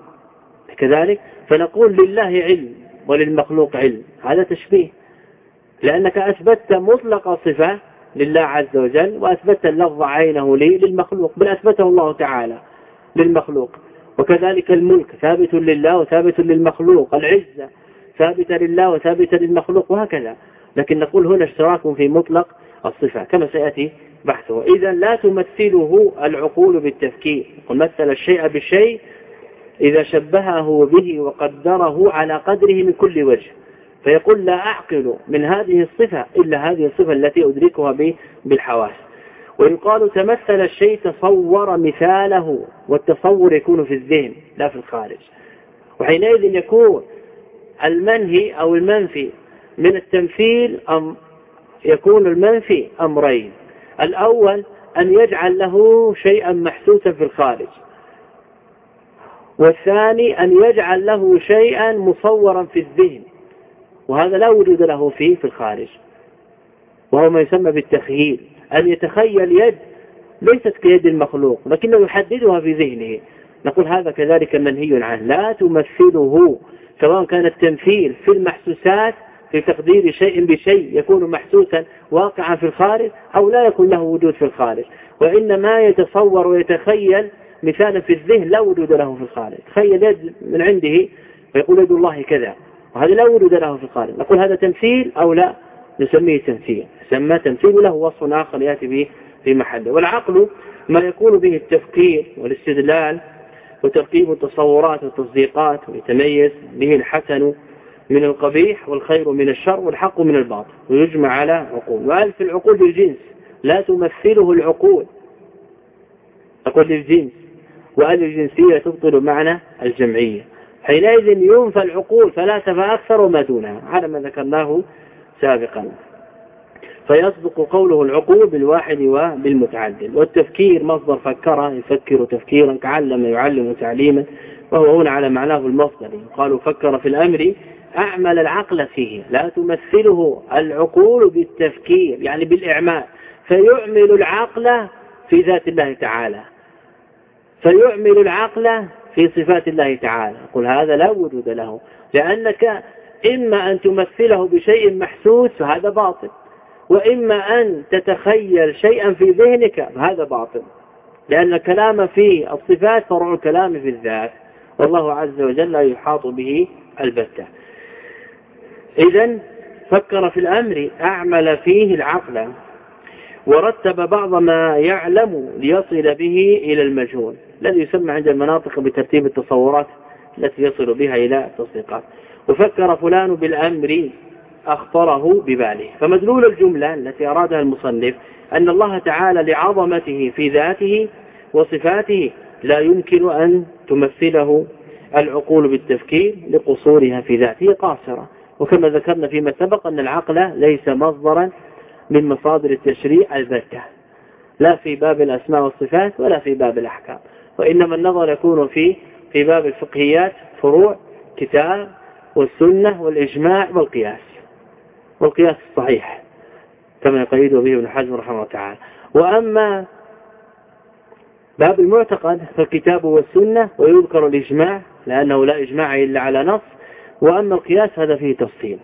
كذلك فنقول لله علم وللمخلوق علم. هذا تشبيه. لأنك أثبتت مطلق صفة لله عز وجل وأثبتت اللفظ عينه لي للمخلوق بل أثبته الله تعالى. للمخلوق. وكذلك الملك ثابت لله وثابت للمخلوق. العزة ثابتة لله وثابتة للمخلوق وهكذا. لكن نقول هنا اشتراك في مطلق الصفة كما سيأتي بحثه. إذا لا تمثله العقول بالتفكير. مثل الشيء بالشيء إذا شبهه به وقدره على قدره من كل وجه. فيقول لا أعقل من هذه الصفة إلا هذه الصفة التي أدركها بالحواس. ويقال تمثل الشيء تصور مثاله والتصور يكون في الذهن لا في الخارج. وحينئذ يكون المنهي أو المنفي من التمثيل أم يكون المنفي أمرين. الأول أن يجعل له شيئا محسوسا في الخارج. والثاني أن يجعل له شيئا مصورا في الذهن. وهذا لا وجود له فيه في الخارج. وهو ما يسمى بالتخييل. أن يتخيل يد ليست كيد المخلوق لكنه يحددها في ذهنه. نقول هذا كذلك منهي عنه. لا تمثله سواء كان التمثيل في المحسوسات في تقدير شيء بشيء يكون محسوسا واقعا في الخارج أو لا يكون له وجود في الخارج. وإنما يتصور ويتخيل مثالا في الذهن لا وجود له في الخارج. تخيل يد من عنده ويقول يد الله كذا وهذا لا وجود له في الخارج. نقول هذا تمثيل أو لا؟ نسميه تمثيل. سمى تمثيل له وصف آخر يأتي به في محله. والعقل ما يكون به التفكير والاستدلال وتركيب التصورات والتصديقات ويتميز به الحسن من القبيح والخير من الشر والحق من الباطل ويجمع على عقول. وألف العقول بالجنس لا تمثله العقول. أقول للجنس. وأل الجنسية تبطل معنى الجمعية. حينئذ ينفى العقول ثلاثة فأكثر وما دونها. على ما ذكرناه سابقا. فيصدق قوله العقول بالواحد وبالمتعدد والتفكير مصدر فكر يفكر تفكيرا كعلم يعلم تعليما وهو هنا على معناه المصدر. قالوا فكر في الأمر أعمل العقل فيه لا تمثله. العقول بالتفكير يعني بالإعمال. فيعمل العقل في ذات الله تعالى. فيعمل العقل في صفات الله تعالى. قل هذا لا وجود له لأنك إما أن تمثله بشيء محسوس فهذا باطل وإما أن تتخيل شيئا في ذهنك فهذا باطل. لأن الكلام في الصفات فرع الكلام في الذات والله عز وجل لا يحاط به البتة. إذا فكر في الأمر أعمل فيه العقل ورتب بعض ما يعلم ليصل به إلى المجهول. الذي يسمى عند المناطق بترتيب التصورات التي يصل بها إلى التصديقات. وفكر فلان بالأمر أخطره بباله. فمدلول الجملة التي أرادها المصنف أن الله تعالى لعظمته في ذاته وصفاته لا يمكن أن تمثله العقول بالتفكير لقصورها في ذاته قاصرة. وكما ذكرنا فيما سبق أن العقل ليس مصدرا من مصادر التشريع البتة. لا في باب الأسماء والصفات ولا في باب الأحكام. وإنما النظر يكون في في باب الفقهيات فروع كتاب والسنة والإجماع والقياس. والقياس الصحيح كما يقيده به ابن حزم رحمه الله تعالى. وأما باب المعتقد فالكتاب والسنة ويذكر الإجماع لأنه لا إجماع إلا على نص. وأما القياس هذا فيه تفصيل.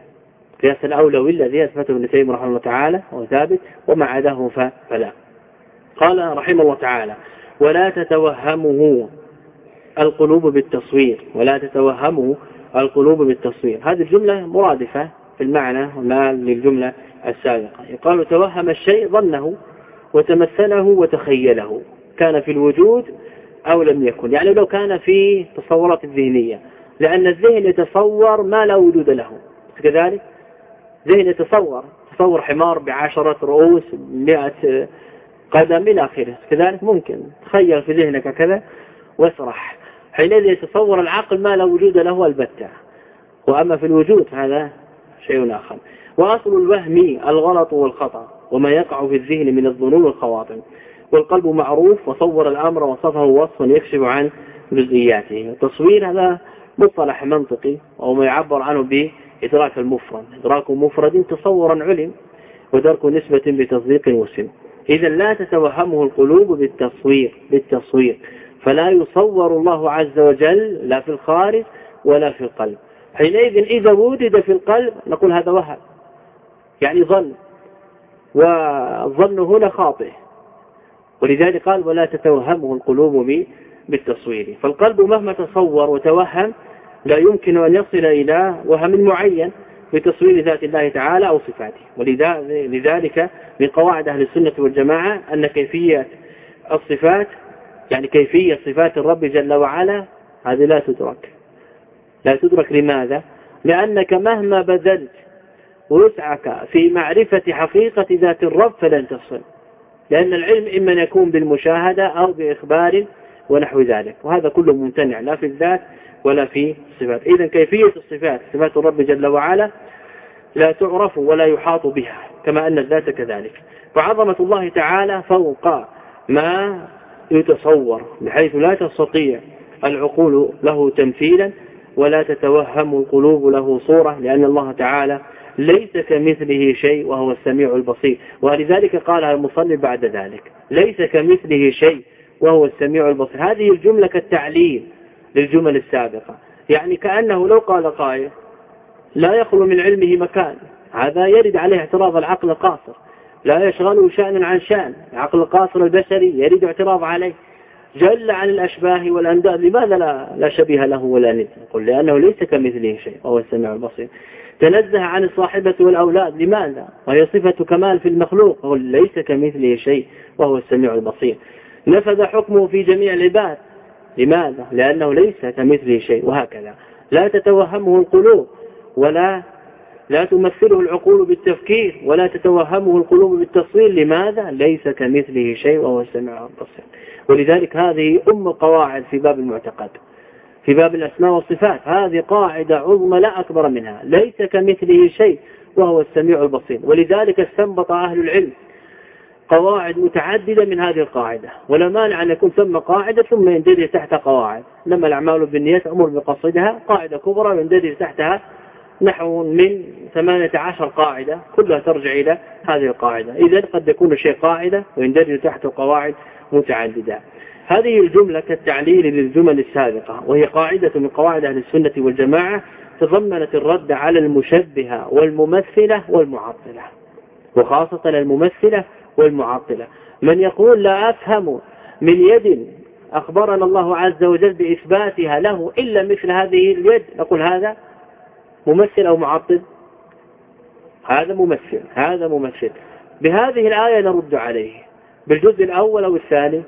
قياس الأولوي الذي أثبته ابن تيمية رحمه الله تعالى هو ثابت وما عداه فلا. قال رحمه الله تعالى ولا تتوهمه القلوب بالتصوير ولا تتوهمه القلوب بالتصوير. هذه الجملة مرادفة في المعنى ما للجملة السابقة. يقال توهم الشيء ظنه وتمثله وتخيله. كان في الوجود أو لم يكن. يعني لو كان في تصورات الذهنية لأن الذهن يتصور ما لا وجود له. كذلك؟ ذهن يتصور. تصور حمار بعشرة رؤوس مئة قدم إلى آخره. كذلك؟ ممكن. تخيل في ذهنك كذا واسرح. حينئذ يتصور العقل ما لا وجود له البتة وأما في الوجود هذا شيء آخر. وأصل الوهم الغلط والخطأ وما يقع في الذهن من الظنون والخواطر. والقلب معروف وصور الأمر وصفه وصفا يكشف عن جزئياته. التصوير هذا مصطلح منطقي أو ما يعبر عنه بإدراك المفرد. إدراك مفرد تصورا علم ودرك نسبة بتصديق وسم إذا لا تتوهمه القلوب بالتصوير بالتصوير. فلا يصور الله عز وجل لا في الخارج ولا في القلب. حينئذ إذا وجد في القلب نقول هذا وهم يعني ظن والظن هنا خاطئ. ولذلك قال ولا تتوهمه القلوب بالتصوير. فالقلب مهما تصور وتوهم لا يمكن أن يصل إلى وهم معين بتصوير ذات الله تعالى أو صفاته. ولذلك من قواعد أهل السنة والجماعة أن كيفية الصفات يعني كيفية صفات الرب جل وعلا هذه لا تدرك. لا تدرك لماذا؟ لأنك مهما بذلت وسعك في معرفة حقيقة ذات الرب فلن تصل لأن العلم إما يكون بالمشاهدة أو بإخبار ونحو ذلك. وهذا كله ممتنع لا في الذات ولا في الصفات. إذا كيفية الصفات صفات الرب جل وعلا لا تعرف ولا يحاط بها كما أن الذات كذلك. فعظمة الله تعالى فوق ما يتصور بحيث لا تستطيع العقول له تمثيلا ولا تتوهم القلوب له صورة لأن الله تعالى ليس كمثله شيء وهو السميع البصير. ولذلك قالها المصلي بعد ذلك ليس كمثله شيء وهو السميع البصير. هذه الجملة كالتعليل للجمل السابقة. يعني كأنه لو قال قائل لا يخلو من علمه مكان هذا يرد عليه اعتراض العقل القاصر. لا يشغله شأن عن شأن. العقل القاصر البشري يريد اعتراض عليه. جل عن الأشباه والأنداد لماذا لا, لا شبيه له ولا ند؟ قل لأنه ليس كمثله شيء وهو السميع البصير. تنزه عن الصاحبة والأولاد لماذا؟ وهي صفة كمال في المخلوق قل ليس كمثله شيء وهو السميع البصير. نفذ حكمه في جميع العباد. لماذا؟ لأنه ليس كمثله شيء وهكذا. لا تتوهمه القلوب ولا لا تمثله العقول بالتفكير ولا تتوهمه القلوب بالتصوير. لماذا؟ ليس كمثله شيء وهو السميع البصير. ولذلك هذه أم القواعد في باب المعتقد في باب الأسماء والصفات. هذه قاعدة عظمى لا أكبر منها. ليس كمثله شيء وهو السميع البصير. ولذلك استنبط أهل العلم قواعد متعددة من هذه القاعدة. ولا مانع أن يكون ثم قاعدة ثم يندرج تحت قواعد. لما الأعمال بالنيات أمر بقصدها قاعدة كبرى يندرج تحتها نحو من 18 قاعدة كلها ترجع إلى هذه القاعدة. إذا قد يكون شيء قاعدة ويندرج تحت قواعد متعددة. هذه الجملة كالتعليل للجمل السابقة وهي قاعدة من قواعد أهل السنة والجماعة تضمنت الرد على المشبهة والممثلة والمعطلة وخاصة الممثلة والمعطلة. من يقول لا أفهم من يد أخبرنا الله عز وجل بإثباتها له إلا مثل هذه اليد نقول هذا ممثل أو معطل؟ هذا ممثل هذا ممثل. بهذه الآية نرد عليه. بالجزء الأول أو الثاني؟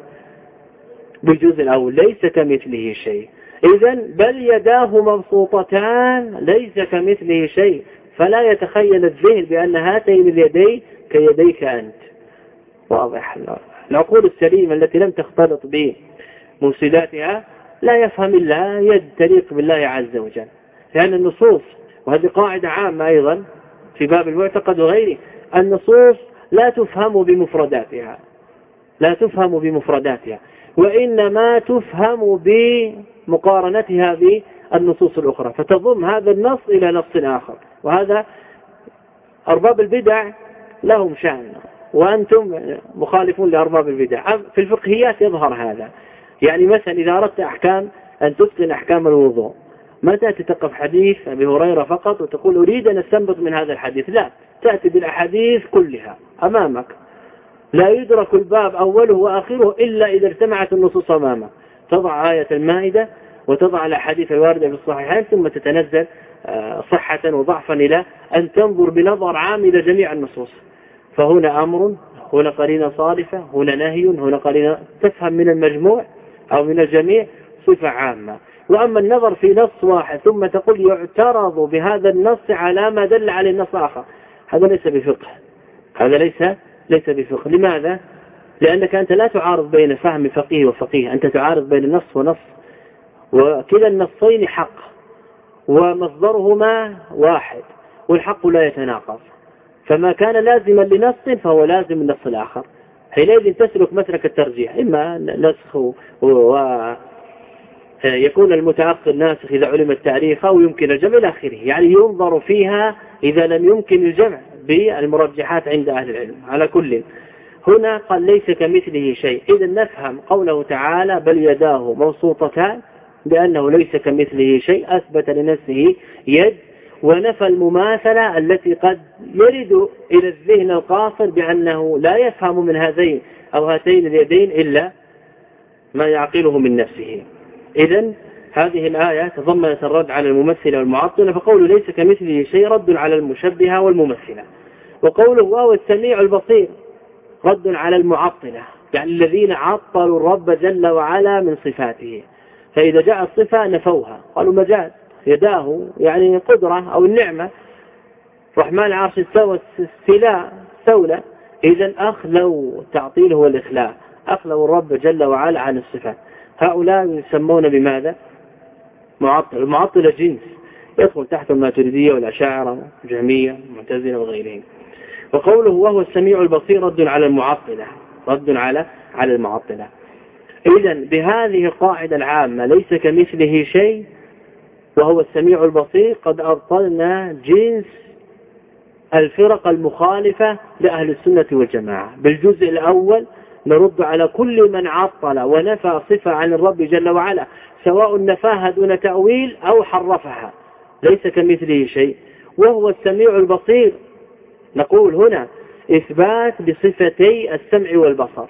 بالجزء الأول ليس كمثله شيء. إذا بل يداه مبسوطتان ليس كمثله شيء. فلا يتخيل الذهن بأن هاتين اليدين كيديك أنت. واضح العقول السليمة التي لم تختلط بمفسداتها لا يفهم إلا يد تليق بالله عز وجل. لأن النصوص وهذه قاعدة عامة أيضا في باب المعتقد وغيره النصوص لا تفهم بمفرداتها. لا تفهم بمفرداتها وإنما تفهم بمقارنتها بالنصوص الأخرى. فتضم هذا النص إلى نص آخر وهذا أرباب البدع لهم شأن وأنتم مخالفون لأرباب البدع. في الفقهيات يظهر هذا. يعني مثلا إذا أردت أحكام أن تتقن أحكام الوضوء. متى تتقف حديث أبي هريرة فقط وتقول أريد أن أستنبط من هذا الحديث. لا تأتي بالأحاديث كلها أمامك. لا يدرك الباب أوله وآخره إلا إذا اجتمعت النصوص أمامك. تضع آية المائدة وتضع الأحاديث الواردة في الصحيحين ثم تتنزل آه، صحة وضعفا إلى أن تنظر بنظر عام إلى جميع النصوص. فهنا أمر هنا قرينة صارفة هنا نهي هنا قرينة تفهم من المجموع أو من الجميع صفة عامة. وأما النظر في نص واحد ثم تقول يعترض بهذا النص على ما دل عليه النص آخر. هذا ليس بفقه. هذا ليس ليس بفقه. لماذا؟ لأنك أنت لا تعارض بين فهم فقيه وفقيه. أنت تعارض بين نص ونص. وكلا النصين حق ومصدرهما واحد والحق لا يتناقض. فما كان لازما لنص فهو لازم النص الآخر. حينئذ تسلك مسلك الترجيح إما نسخ ويكون المتأخر ناسخ إذا علم التاريخ أو يمكن الجمع إلى آخره. يعني ينظر فيها إذا لم يمكن الجمع بالمرجحات عند أهل العلم على كل. هنا قال ليس كمثله شيء. إذا نفهم قوله تعالى بل يداه مبسوطتان بأنه ليس كمثله شيء أثبت لنفسه يد. ونفى المماثلة التي قد يرد إلى الذهن القاصر بأنه لا يفهم من هذين أو هاتين اليدين إلا ما يعقله من نفسه. إذا هذه الآية تضمنت الرد على الممثلة والمعطلة فقوله ليس كمثله شيء رد على المشبهة والممثلة. وقوله وهو السميع البصير رد على المعطلة يعني الذين عطلوا الرب جل وعلا من صفاته. فإذا جاء الصفة نفوها قالوا مجاز يداه يعني قدرة أو النعمة. رحمن العرش استوى استلاء استولى. إذا أخلوا تعطيله والإخلاء أخلوا الرب جل وعلا عن الصفات. هؤلاء يسمون بماذا؟ معطل المعطل جنس يدخل تحت الماتريدية والأشاعرة الجهمية المعتزلة وغيرهم. وقوله وهو السميع البصير رد على المعطلة رد على على المعطلة. إذا بهذه القاعدة العامة ليس كمثله شيء وهو السميع البصير قد أبطلنا جنس الفرق المخالفة لأهل السنة والجماعة. بالجزء الأول نرد على كل من عطل ونفى صفة عن الرب جل وعلا سواء نفاها دون تأويل أو حرفها. ليس كمثله شيء. وهو السميع البصير. نقول هنا إثبات بصفتي السمع والبصر.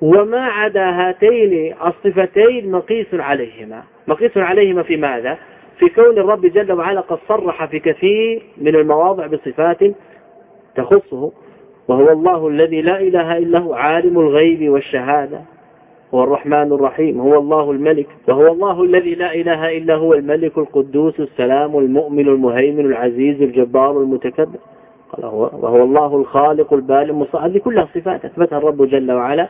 وما عدا هاتين الصفتين مقيس عليهما. مقيس عليهما في ماذا؟ في كون الرب جل وعلا قد صرح في كثير من المواضع بصفات تخصه. وهو الله الذي لا إله إلا هو عالم الغيب والشهادة. هو الرحمن الرحيم هو الله الملك وهو الله الذي لا إله إلا هو الملك القدوس السلام المؤمن المهيمن العزيز الجبار المتكبر. قال هو وهو الله الخالق البالغ هذه كلها صفات أثبتها الرب جل وعلا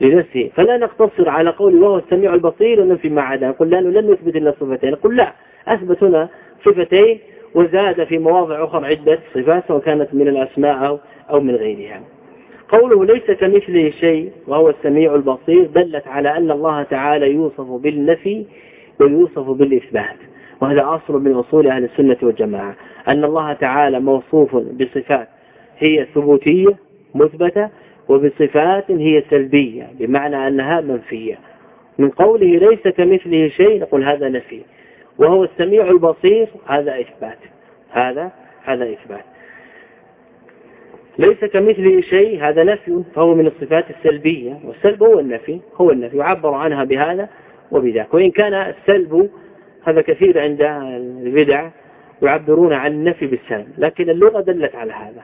لنفسه. فلا نقتصر على قول وهو السميع البصير وننفي ما عدا. قل لأنه لم يثبت إلا صفتين. قل لا أثبت هنا صفتين وزاد في مواضع أخرى عدة صفات سواء كانت من الأسماء أو, أو من غيرها. قوله ليس كمثله شيء وهو السميع البصير دلت على أن الله تعالى يوصف بالنفي ويوصف بالإثبات. وهذا أصل من أصول أهل السنة والجماعة. أن الله تعالى موصوف بصفات هي ثبوتية مثبتة وبصفات هي سلبية بمعنى أنها منفية. من قوله ليس كمثله شيء نقول هذا نفي. وهو السميع البصير هذا إثبات. هذا هذا إثبات. ليس كمثله شيء هذا نفي فهو من الصفات السلبية. والسلب هو النفي هو النفي يعبر عنها بهذا وبذاك. وإن كان السلب هذا كثير عند البدع يعبرون عن النفي بالسلب لكن اللغة دلت على هذا.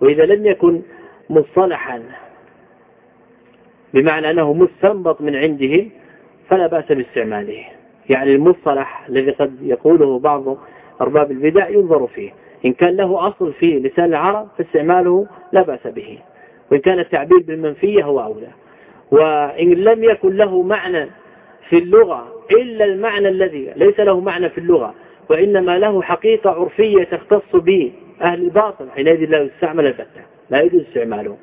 وإذا لم يكن مصطلحا بمعنى أنه مستنبط من عندهم فلا بأس باستعماله. يعني المصطلح الذي قد يقوله بعض أرباب البدع ينظر فيه. إن كان له أصل في لسان العرب فاستعماله لا بأس به. وإن كان التعبير بالمنفية هو أولى. وإن لم يكن له معنى في اللغة إلا المعنى الذي ليس له معنى في اللغة وإنما له حقيقة عرفية تختص به أهل الباطل حينئذ لا يستعمل البتة لا يجوز استعماله.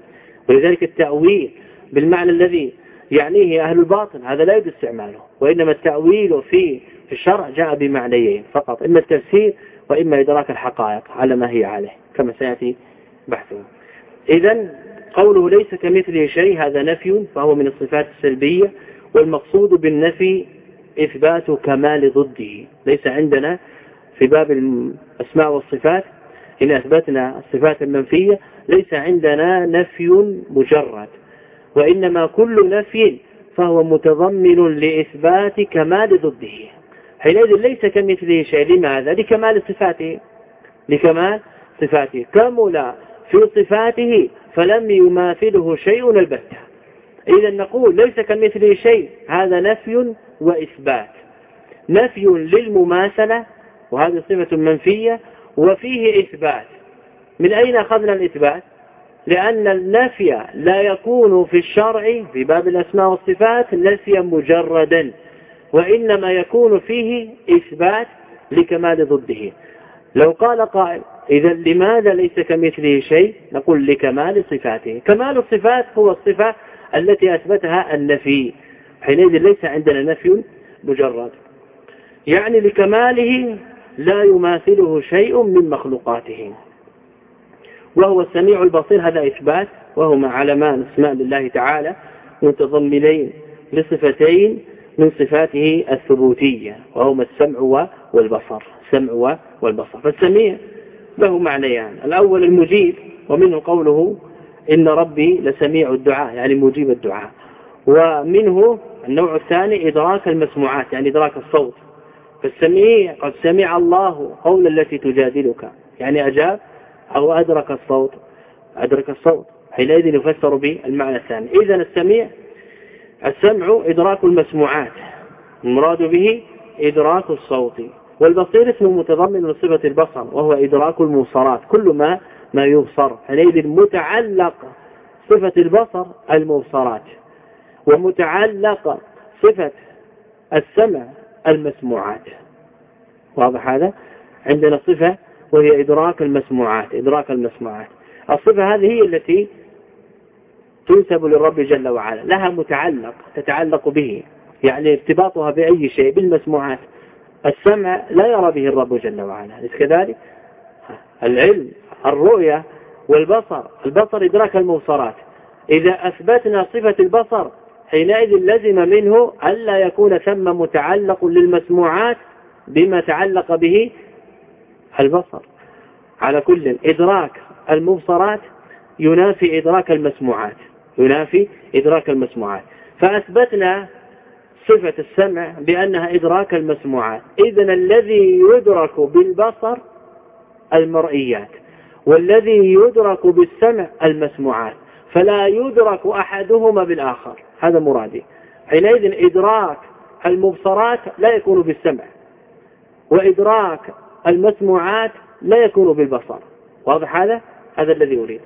ولذلك التأويل بالمعنى الذي يعنيه أهل الباطل هذا لا يجوز استعماله وإنما التأويل في الشرع جاء بمعنيين فقط إما التفسير وإما إدراك الحقائق على ما هي عليه كما سيأتي بحثه. إذا قوله ليس كمثله شيء هذا نفي فهو من الصفات السلبية والمقصود بالنفي إثبات كمال ضده. ليس عندنا في باب الأسماء والصفات إن أثبتنا الصفات المنفية ليس عندنا نفي مجرد. وإنما كل نفي فهو متضمن لإثبات كمال ضده. حينئذ ليس كمثله شيء لماذا؟ لكمال صفاته. لكمال صفاته. كمل في صفاته فلم يماثله شيء البتة. إذا نقول ليس كمثله شيء هذا نفي وإثبات. نفي للمماثلة وهذه صفة منفية وفيه إثبات. من أين أخذنا الإثبات؟ لأن النفي لا يكون في الشرع في باب الأسماء والصفات نفيا مجردا وإنما يكون فيه إثبات لكمال ضده. لو قال قائل إذا لماذا ليس كمثله شيء؟ نقول لكمال صفاته. كمال الصفات هو الصفة التي أثبتها النفي. حينئذ ليس عندنا نفي مجرد. يعني لكماله لا يماثله شيء من مخلوقاته. وهو السميع البصير. هذا إثبات وهما علمان اسماء لله تعالى متضمنين لصفتين من صفاته الثبوتية وهما السمع والبصر. السمع والبصر. فالسميع له معنيان. الأول المجيب ومنه قوله إن ربي لسميع الدعاء يعني مجيب الدعاء. ومنه النوع الثاني إدراك المسموعات يعني إدراك الصوت. فالسميع قد سمع الله قول التي تجادلك يعني أجاب أو أدرك الصوت أدرك الصوت. حينئذ يفسر بالمعنى الثاني. إذا السميع السمع إدراك المسموعات. المراد به إدراك الصوت. والبصير اسمه متضمن لصفة البصر وهو إدراك المبصرات كل ما ما يبصر حينئذ متعلق صفة البصر المبصرات ومتعلق صفة السمع المسموعات. واضح هذا؟ عندنا صفة وهي إدراك المسموعات إدراك المسموعات. الصفة هذه هي التي تنسب للرب جل وعلا لها متعلق تتعلق به يعني ارتباطها بأي شيء بالمسموعات. السمع لا يرى به الرب جل وعلا أليس كذلك؟ العلم الرؤية والبصر البصر إدراك المبصرات. إذا أثبتنا صفة البصر حينئذ لزم منه ألا يكون ثم متعلق للمسموعات بما تعلق به البصر. على كل إدراك المبصرات ينافي إدراك المسموعات ينافي إدراك المسموعات. فأثبتنا صفة السمع بأنها إدراك المسموعات. إذا الذي يدرك بالبصر المرئيات والذي يدرك بالسمع المسموعات. فلا يدرك أحدهما بالآخر. هذا مرادي. حينئذ إدراك المبصرات لا يكون بالسمع وإدراك المسموعات لا يكون بالبصر. واضح هذا؟ هذا الذي أريد.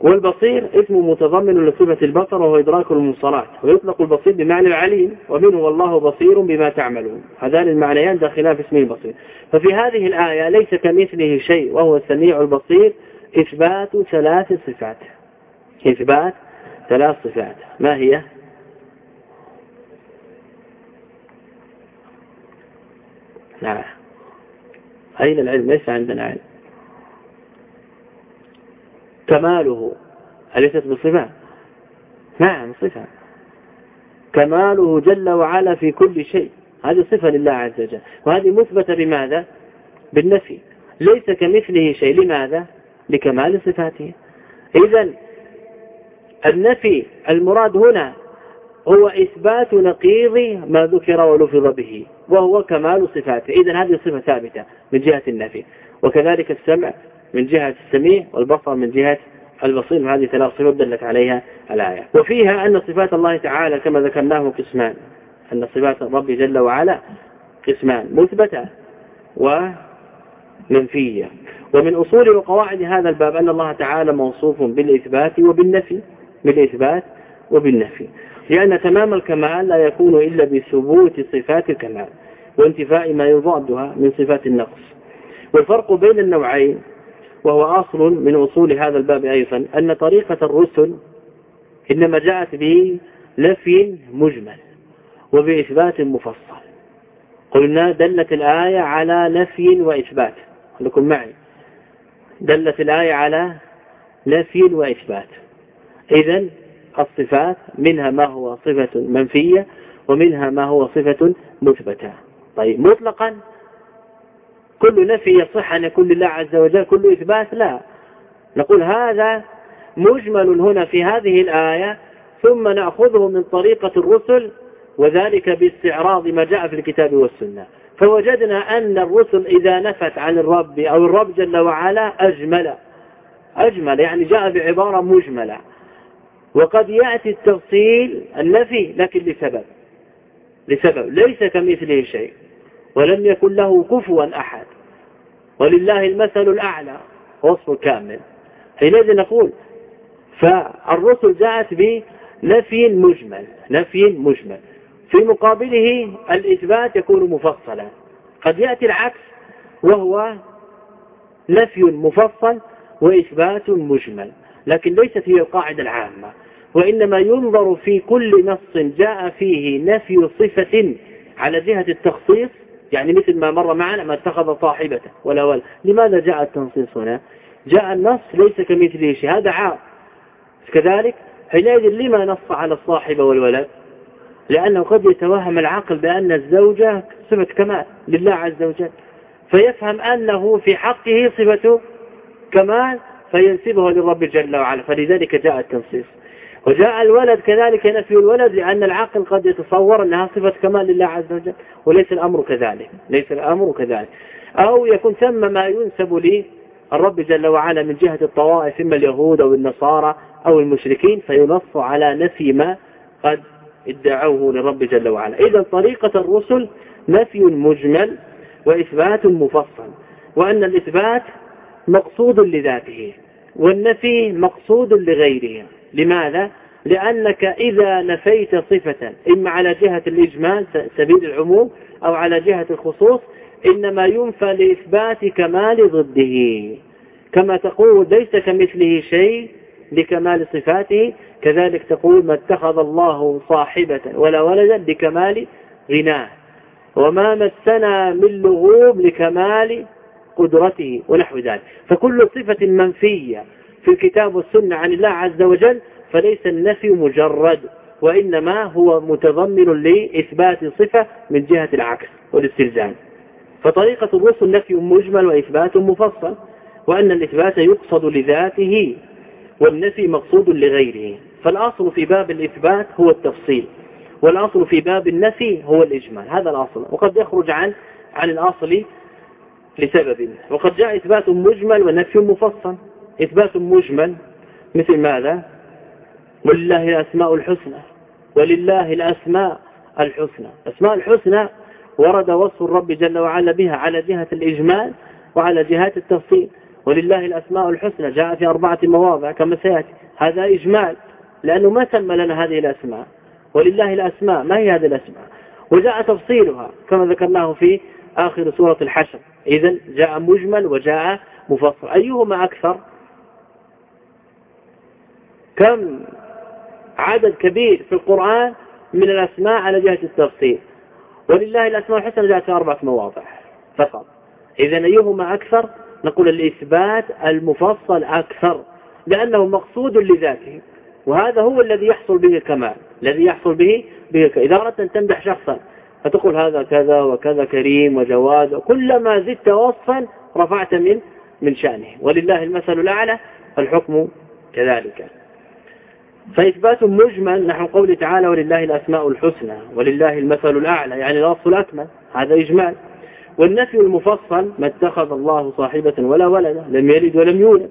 والبصير اسم متضمن لصفة البصر وهو إدراك المبصرات ويطلق البصير بمعنى العليم ومنه والله بصير بما تعملون. هذان المعنيان داخلان في اسم البصير. ففي هذه الآية ليس كمثله شيء وهو السميع البصير إثبات ثلاث صفات. إثبات ثلاث صفات. ما هي؟ نعم أين العلم؟ ليس عندنا علم. كماله أليست بصفة؟ نعم صفة. كماله جل وعلا في كل شيء. هذه صفة لله عز وجل. وهذه مثبتة بماذا؟ بالنفي. ليس كمثله شيء. لماذا؟ لكمال صفاته. إذا النفي المراد هنا هو إثبات نقيض ما ذكر ولفظ به وهو كمال صفاته. إذا هذه صفة ثابتة من جهة النفي. وكذلك السمع من جهة السميع والبصر من جهة البصير. وهذه ثلاث صفات دلت عليها الآية. وفيها أن صفات الله تعالى كما ذكرناه قسمان. أن صفات الرب جل وعلا قسمان مثبتة ومنفية. ومن أصول وقواعد هذا الباب أن الله تعالى موصوف بالإثبات وبالنفي بالإثبات وبالنفي. لأن تمام الكمال لا يكون إلا بثبوت صفات الكمال وانتفاء ما يضادها من صفات النقص. والفرق بين النوعين وهو أصل من أصول هذا الباب أيضا أن طريقة الرسل إنما جاءت بنفي مجمل وبإثبات مفصل. قلنا دلت الآية على نفي وإثبات. خليكم معي. دلت الآية على نفي وإثبات. إذا الصفات منها ما هو صفة منفية ومنها ما هو صفة مثبتة. طيب مطلقا كل نفي يصح أن يكون لله عز وجل كل إثبات لا. نقول هذا مجمل هنا في هذه الآية ثم نأخذه من طريقة الرسل وذلك باستعراض ما جاء في الكتاب والسنة. فوجدنا أن الرسل إذا نفت عن الرب أو الرب جل وعلا أجمل. أجمل يعني جاء بعبارة مجملة. وقد يأتي التفصيل النفي لكن لسبب. لسبب ليس كمثله شيء. ولم يكن له كفوا أحد. ولله المثل الأعلى وصف كامل. حينئذ نقول فالرسل جاءت بنفي مجمل نفي مجمل. في مقابله الإثبات يكون مفصلا. قد يأتي العكس وهو نفي مفصل وإثبات مجمل. لكن ليست هي القاعدة العامة. وإنما ينظر في كل نص جاء فيه نفي صفة على جهة التخصيص يعني مثل ما مر معنا ما اتخذ صاحبته ولا ولد. لماذا جاء التنصيص هنا؟ جاء النص ليس كمثله شيء. هذا عام. كذلك حينئذ لما نص على الصاحبة والولد؟ لأنه قد يتوهم العقل بأن الزوجة صفة كمال لله عز وجل. فيفهم أنه في حقه صفة كمال فينسبها للرب جل وعلا. فلذلك جاء التنصيص. وجاء الولد كذلك نفي الولد لأن العقل قد يتصور أنها صفة كمال لله عز وجل وليس الأمر كذلك ليس الأمر كذلك. أو يكون ثم ما ينسب لي الرب جل وعلا من جهة الطوائف إما اليهود أو النصارى أو المشركين فينص على نفي ما قد ادعوه للرب جل وعلا. إذا طريقة الرسل نفي مجمل وإثبات مفصل وأن الإثبات مقصود لذاته والنفي مقصود لغيره. لماذا؟ لأنك إذا نفيت صفة إما على جهة الإجمال سبيل العموم أو على جهة الخصوص إنما ينفى لإثبات كمال ضده. كما تقول ليس كمثله شيء لكمال صفاته كذلك تقول ما اتخذ الله صاحبة ولا ولدا لكمال غناه. وما مسنا من لغوب لكمال قدرته ونحو ذلك. فكل صفة منفية في الكتاب والسنة عن الله عز وجل فليس النفي مجرد وإنما هو متضمن لإثبات صفة من جهة العكس والاستلزام. فطريقة الرسل نفي مجمل وإثبات مفصل وأن الإثبات يقصد لذاته والنفي مقصود لغيره. فالأصل في باب الإثبات هو التفصيل والأصل في باب النفي هو الإجمال. هذا الأصل. وقد يخرج عن عن الأصل لسبب. وقد جاء إثبات مجمل ونفي مفصل. إثبات مجمل مثل ماذا؟ ولله الأسماء الحسنى ولله الأسماء الحسنى. أسماء الحسنى ورد وصف الرب جل وعلا بها على جهة الإجمال وعلى جهات التفصيل. ولله الأسماء الحسنى جاء في أربعة مواضع كما سيأتي. هذا إجمال لأنه ما سمى لنا هذه الأسماء. ولله الأسماء ما هي هذه الأسماء؟ وجاء تفصيلها كما ذكرناه في آخر سورة الحشر. إذا جاء مجمل وجاء مفصل. أيهما أكثر؟ كم عدد كبير في القرآن من الأسماء على جهة التفصيل. ولله الأسماء الحسنى جاءت في أربعة مواضع فقط. إذا أيهما أكثر؟ نقول الإثبات المفصل أكثر لأنه مقصود لذاته وهذا هو الذي يحصل به الكمال الذي يحصل به به إذا أردت أن تمدح شخصا فتقول هذا كذا وكذا كريم وجواد وكلما زدت وصفا رفعت من من شأنه. ولله المثل الأعلى الحكم كذلك. فإثبات مجمل نحو قوله تعالى ولله الأسماء الحسنى ولله المثل الأعلى يعني الوصف الأكمل هذا إجمال. والنفي المفصل ما اتخذ الله صاحبة ولا ولدا لم يلد ولم يولد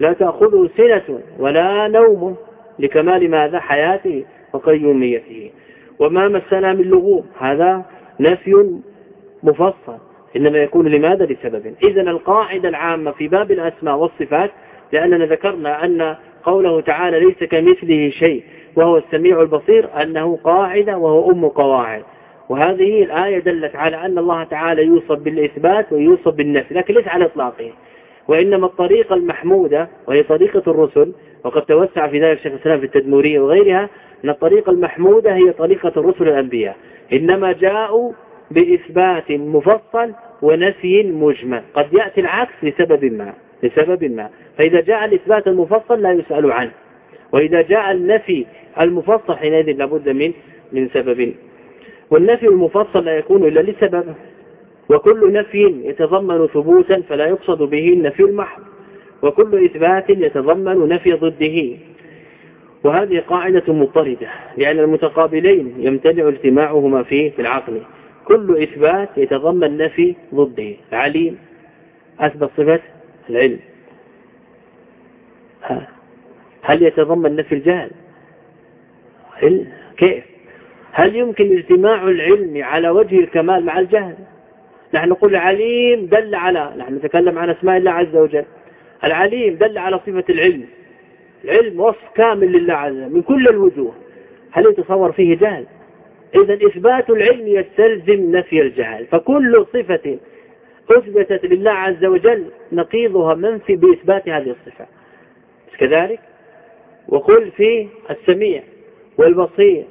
لا تأخذه سنة ولا نوم لكمال ماذا؟ حياته وقيوميته. وما مسنا من لغوب هذا نفي مفصل إنما يكون لماذا؟ لسبب. إذا القاعدة العامة في باب الأسماء والصفات لأننا ذكرنا أن قوله تعالى ليس كمثله شيء وهو السميع البصير أنه قاعدة وهو أم قواعد. وهذه الآية دلت على أن الله تعالى يوصف بالإثبات ويوصف بالنفي لكن ليس على إطلاقه. وإنما الطريقة المحمودة وهي طريقة الرسل وقد توسع في ذلك شيخ الإسلام في التدمورية وغيرها أن الطريقة المحمودة هي طريقة الرسل الأنبياء. إنما جاءوا بإثبات مفصل ونفي مجمل. قد يأتي العكس لسبب ما. لسبب ما. فإذا جاء الإثبات المفصل لا يسأل عنه. وإذا جاء النفي المفصل حينئذ لابد من من سبب. والنفي المفصل لا يكون إلا لسبب. وكل نفي يتضمن ثبوتا فلا يقصد به النفي المحض. وكل إثبات يتضمن نفي ضده. وهذه قاعدة مضطردة لأن المتقابلين يمتنع اجتماعهما فيه في العقل. كل إثبات يتضمن نفي ضده. عليم أثبت صفة؟ العلم. هل يتضمن نفي الجهل؟ كيف؟ هل يمكن اجتماع العلم على وجه الكمال مع الجهل؟ نحن نقول عليم دل على نحن نتكلم عن أسماء الله عز وجل. العليم دل على صفة العلم. العلم وصف كامل لله عز وجل من كل الوجوه. هل يتصور فيه جهل؟ إذا إثبات العلم يستلزم نفي الجهل. فكل صفة أثبتت لله عز وجل نقيضها منفي بإثبات هذه الصفة. كذلك وقل في السميع والبصير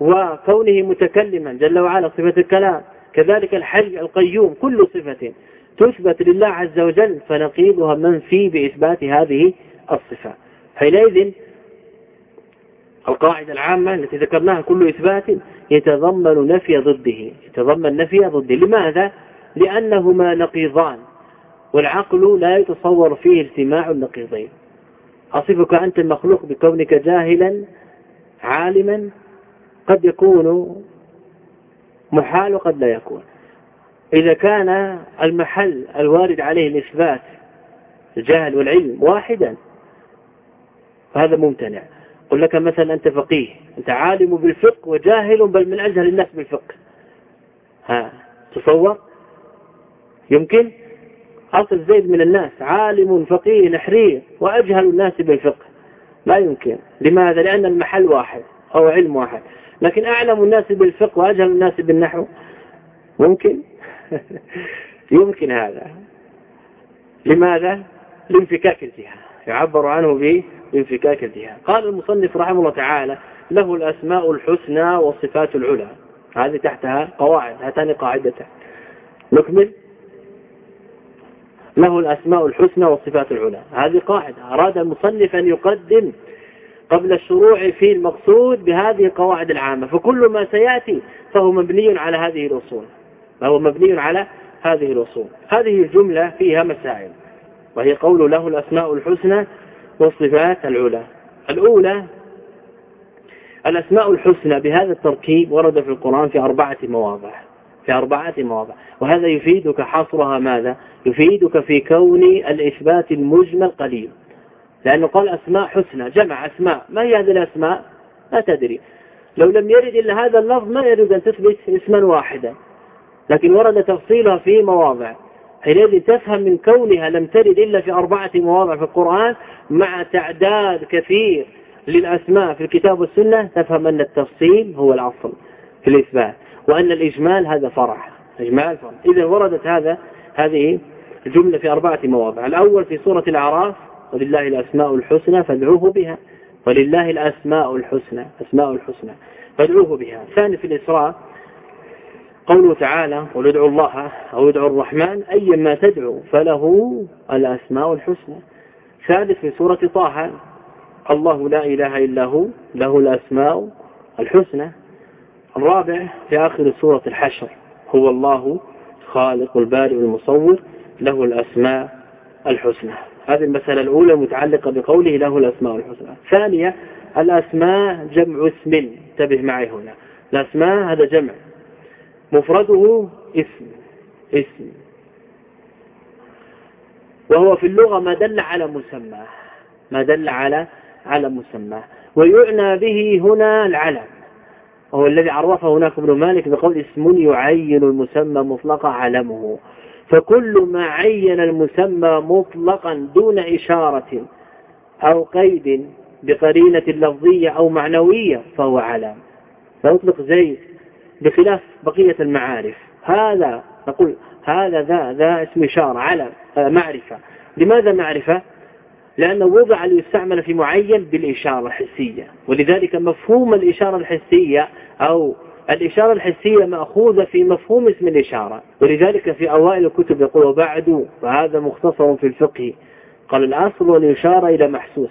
وكونه متكلما جل وعلا صفة الكلام كذلك الحي القيوم كل صفة تثبت لله عز وجل فنقيضها منفي بإثبات هذه الصفة. حينئذ القاعدة العامة التي ذكرناها كل إثبات يتضمن نفي ضده يتضمن نفي ضده. لماذا؟ لأنهما نقيضان والعقل لا يتصور فيه اجتماع النقيضين. أصفك أنت المخلوق بكونك جاهلا عالما قد يكون محال وقد لا يكون. إذا كان المحل الوارد عليه الإثبات الجهل والعلم واحدا فهذا ممتنع. قل لك مثلا أنت فقيه أنت عالم بالفقه وجاهل بل من أجهل الناس بالفقه. ها تصور؟ يمكن؟ أصل زيد من الناس عالم فقيه نحرير وأجهل الناس بالفقه. لا يمكن. لماذا؟ لأن المحل واحد أو علم واحد. لكن أعلم الناس بالفقه وأجهل الناس بالنحو. ممكن؟ [laughs] يمكن هذا. لماذا؟ لانفكاك الجهة. يعبر عنه بانفكاك الجهة. قال المصنف رحمه الله تعالى له الأسماء الحسنى والصفات العلى. هذه تحتها قواعد هاتان قاعدتان. نكمل. له الأسماء الحسنى والصفات العلى. هذه قاعدة. أراد المصنف أن يقدم قبل الشروع في المقصود بهذه القواعد العامة. فكل ما سيأتي فهو مبني على هذه الأصول. فهو مبني على هذه الأصول. هذه الجملة فيها مسائل. وهي قول له الأسماء الحسنى والصفات العلى. الأولى الأسماء الحسنى. بهذا التركيب ورد في القرآن في أربعة مواضع. في أربعة مواضع. وهذا يفيدك حصرها ماذا؟ يفيدك في كون الإثبات المجمل قليل. لأنه قال أسماء حسنى جمع أسماء. ما هي هذه الأسماء؟ لا تدري. لو لم يرد إلا هذا اللفظ ما يريد أن تثبت اسما واحدا. لكن ورد تفصيلها في مواضع. حينئذ تفهم من كونها لم ترد إلا في أربعة مواضع في القرآن مع تعداد كثير للأسماء في الكتاب والسنة تفهم أن التفصيل هو الأصل في الإثبات. وأن الإجمال هذا فرع إجمال فرع إذا وردت هذا هذه الجملة في أربعة مواضع. الأول في سورة الأعراف ولله الأسماء الحسنى فادعوه بها. ولله الأسماء الحسنى أسماء الحسنى فادعوه بها. ثاني في الإسراء قوله تعالى قل ادعوا الله أو ادعوا الرحمن أيما تدعو فله الأسماء الحسنى. ثالث في سورة طه الله لا إله إلا هو له الأسماء الحسنى. الرابع في آخر سورة الحشر هو الله خالق البارئ المصور له الأسماء الحسنى. هذه المسألة الأولى متعلقة بقوله له الأسماء الحسنى. ثانية الأسماء جمع اسم انتبه معي هنا. الأسماء هذا جمع. مفرده اسم اسم. وهو في اللغة ما دل على مسمى ما دل على على مسمى. ويعنى به هنا العلم. وهو الذي عرفه هناك ابن مالك بقول اسم يعين المسمى مطلقا علمه. فكل ما عين المسمى مطلقا دون إشارة أو قيد بقرينة لفظية أو معنوية فهو علم فيطلق زيد بخلاف بقية المعارف. هذا نقول هذا ذا ذا اسم إشارة علم آه، معرفة. لماذا معرفة؟ لأنه وضع ليستعمل في معين بالإشارة الحسية. ولذلك مفهوم الإشارة الحسية أو الإشارة الحسية مأخوذة في مفهوم اسم الإشارة. ولذلك في أوائل الكتب يقول وبعد فهذا مختصر في الفقه. قال الأصل الإشارة إلى محسوس.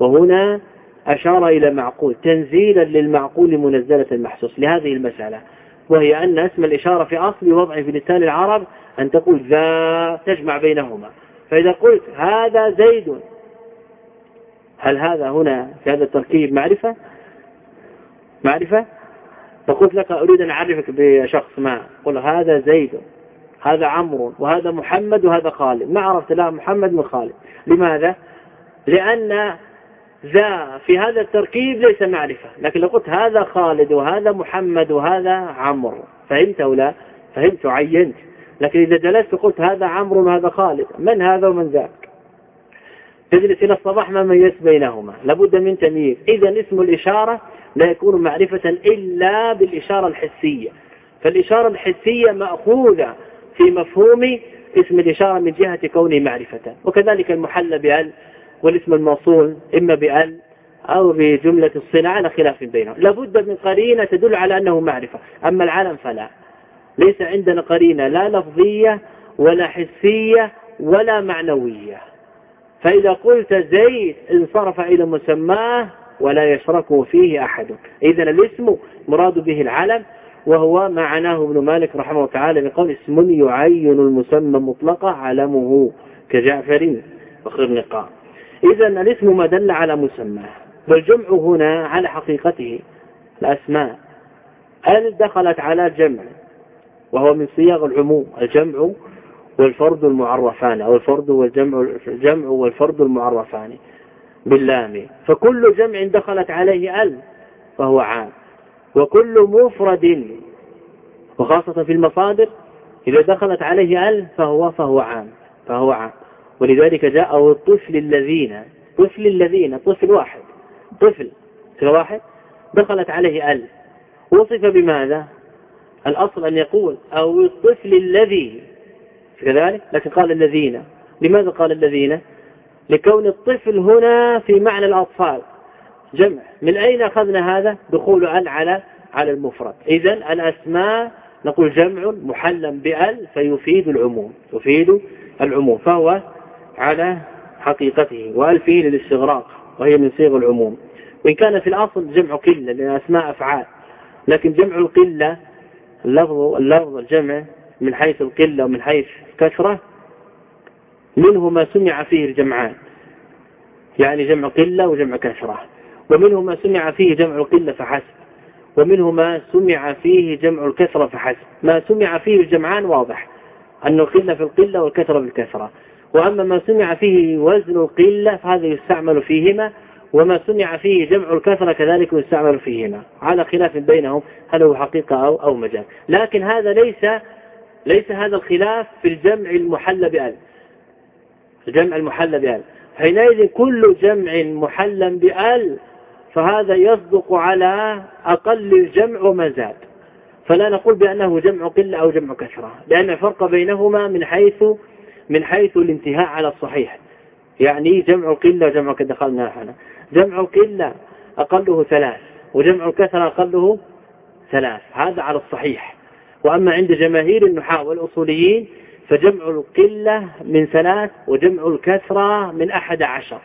وهنا أشار إلى معقول تنزيلا للمعقول منزلة المحسوس لهذه المسألة. وهي أن اسم الإشارة في أصل وضعه في لسان العرب أن تقول ذا تجمع بينهما. فإذا قلت هذا زيد هل هذا هنا في هذا التركيب معرفة؟ معرفة؟ فقلت لك أريد أن أعرفك بشخص ما. قل هذا زيد هذا عمرو وهذا محمد وهذا خالد. ما عرفت لا محمد من خالد. لماذا؟ لأن ذا في هذا التركيب ليس معرفة. لكن لو قلت هذا خالد وهذا محمد وهذا عمرو. فهمت أو لا؟ فهمت عينت. لكن إذا جلست قلت هذا عمرو وهذا خالد من هذا ومن ذاك؟ تجلس إلى الصباح ما ميز بينهما. لابد من تمييز. إذا اسم الإشارة لا يكون معرفة إلا بالإشارة الحسية. فالإشارة الحسية مأخوذة في مفهوم اسم الإشارة من جهة كونه معرفة. وكذلك المحل بأل والاسم الموصول إما بأل أو بجملة الصلة على خلاف بينهم. لابد من قرينة تدل على أنه معرفة. أما العالم فلا. ليس عندنا قرينة لا لفظية ولا حسية ولا معنوية. فإذا قلت زيد انصرف إلى مسماه ولا يشركه فيه أحد. إذا الاسم مراد به العلم وهو ما عناه ابن مالك رحمه الله تعالى بقول اسم يعين المسمى مطلقا علمه كجعفر وخرنقاء إذا الاسم ما دل على مسماه والجمع هنا على حقيقته الأسماء. هل دخلت على جمع وهو من صياغ العموم الجمع والفرد المعرفان أو الفرد والجمع الجمع والفرد المعرفان باللام. فكل جمع دخلت عليه ال فهو عام. وكل مفرد وخاصة في المصادر إذا دخلت عليه ال فهو فهو عام فهو عام. ولذلك جاء الطفل الذين طفل الذين طفل واحد طفل طفل واحد دخلت عليه ال. وصف بماذا؟ الأصل أن يقول أو الطفل الذي كذلك لكن قال الذين. لماذا قال الذين؟ لكون الطفل هنا في معنى الأطفال. جمع. من أين أخذنا هذا؟ دخول ال على على المفرد. إذا الأسماء نقول جمع محلا بأل فيفيد العموم. يفيد العموم. فهو على حقيقته. وأل فيه للاستغراق. وهي من صيغ العموم. وإن كان في الأصل جمع قلة لأن أسماء أفعال. لكن جمع القلة اللفظ اللفظ الجمع من حيث القلة ومن حيث كثرة منه ما سمع فيه الجمعان. يعني جمع قلة وجمع كثرة. ومنه ما سمع فيه جمع القلة فحسب. ومنه ما سمع فيه جمع الكثرة فحسب. ما سمع فيه الجمعان واضح. أن القلة في القلة والكثرة بالكثرة وأما ما سمع فيه وزن القلة فهذا يستعمل فيهما وما سمع فيه جمع الكثرة كذلك يستعمل فيهما. على خلاف بينهم هل هو حقيقة أو, أو مجال لكن هذا ليس ليس هذا الخلاف في الجمع المحل بأل الجمع المحل بأل حينئذ كل جمع محل بأل فهذا يصدق على أقل الجمع وما زاد. فلا نقول بأنه جمع قلة أو جمع كثرة لأن الفرق بينهما من حيث من حيث الانتهاء على الصحيح. يعني جمع القلة وجمع دخلنا إحنا جمع القلة أقله ثلاث وجمع الكثرة أقله ثلاث هذا على الصحيح. وأما عند جماهير النحاة والأصوليين فجمع القلة من ثلاث وجمع الكثرة من أحد عشر.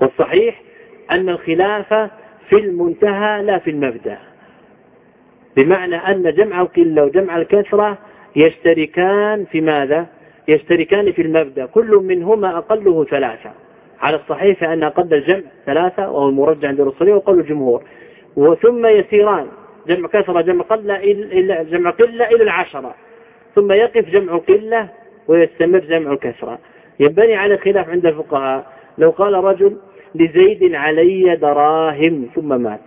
والصحيح أن الخلاف في المنتهى لا في المبدأ بمعنى أن جمع القلة وجمع الكثرة يشتركان في ماذا؟ يشتركان في المبدأ كل منهما أقله ثلاثة. على الصحيح فأن أقل الجمع ثلاثة وهو المرجع عند الرسولية وقول الجمهور. وثم يسيران. جمع كثرة جمع قلة إلى جمع قلة إلى العشرة. ثم يقف جمع قلة ويستمر جمع الكثرة ينبني على خلاف عند الفقهاء. لو قال رجل لزيد علي دراهم ثم مات.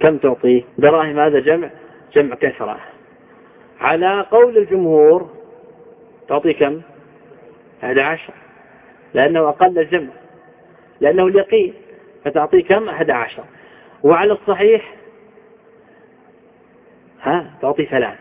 كم تعطيه؟ دراهم هذا جمع جمع كثرة على قول الجمهور تعطي كم؟ 11 لأنه أقل الجمع. لأنه اليقين. فتعطي كم؟ 11 وعلى الصحيح ها تعطي ثلاث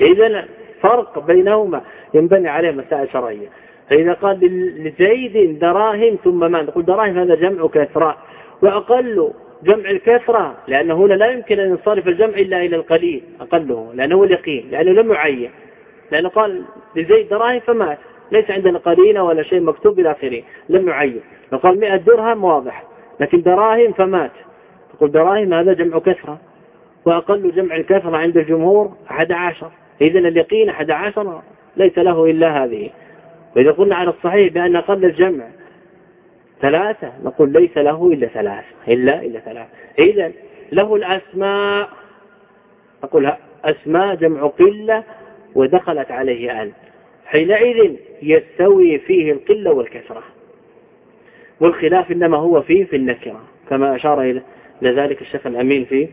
إذا فرق بينهما ينبني عليه مسائل شرعية. فإذا قال لزيد دراهم ثم ما نقول دراهم هذا جمع كثرة. وأقل جمع الكثرة لأنه هنا لا يمكن أن ينصرف الجمع إلا إلى القليل أقله لأنه هو اليقين لأنه لم يعين. لأنه قال لزيد دراهم فمات ليس عندنا قرينة ولا شيء مكتوب إلى آخره لم يعين. لو قال 100 درهم واضح لكن دراهم فمات. تقول دراهم هذا جمع كثرة. وأقل جمع الكثرة عند الجمهور 11 إذن اليقين 11 ليس له إلا هذه. وإذا قلنا على الصحيح بأن أقل الجمع ثلاثة نقول ليس له إلا ثلاثة. إلا إلا ثلاثة. إذا له الأسماء. نقول أسماء جمع قلة ودخلت عليه أن. حينئذ يستوي فيه القلة والكثرة. والخلاف إنما هو فيه في النكرة كما أشار إلى ذلك الشيخ الأمين في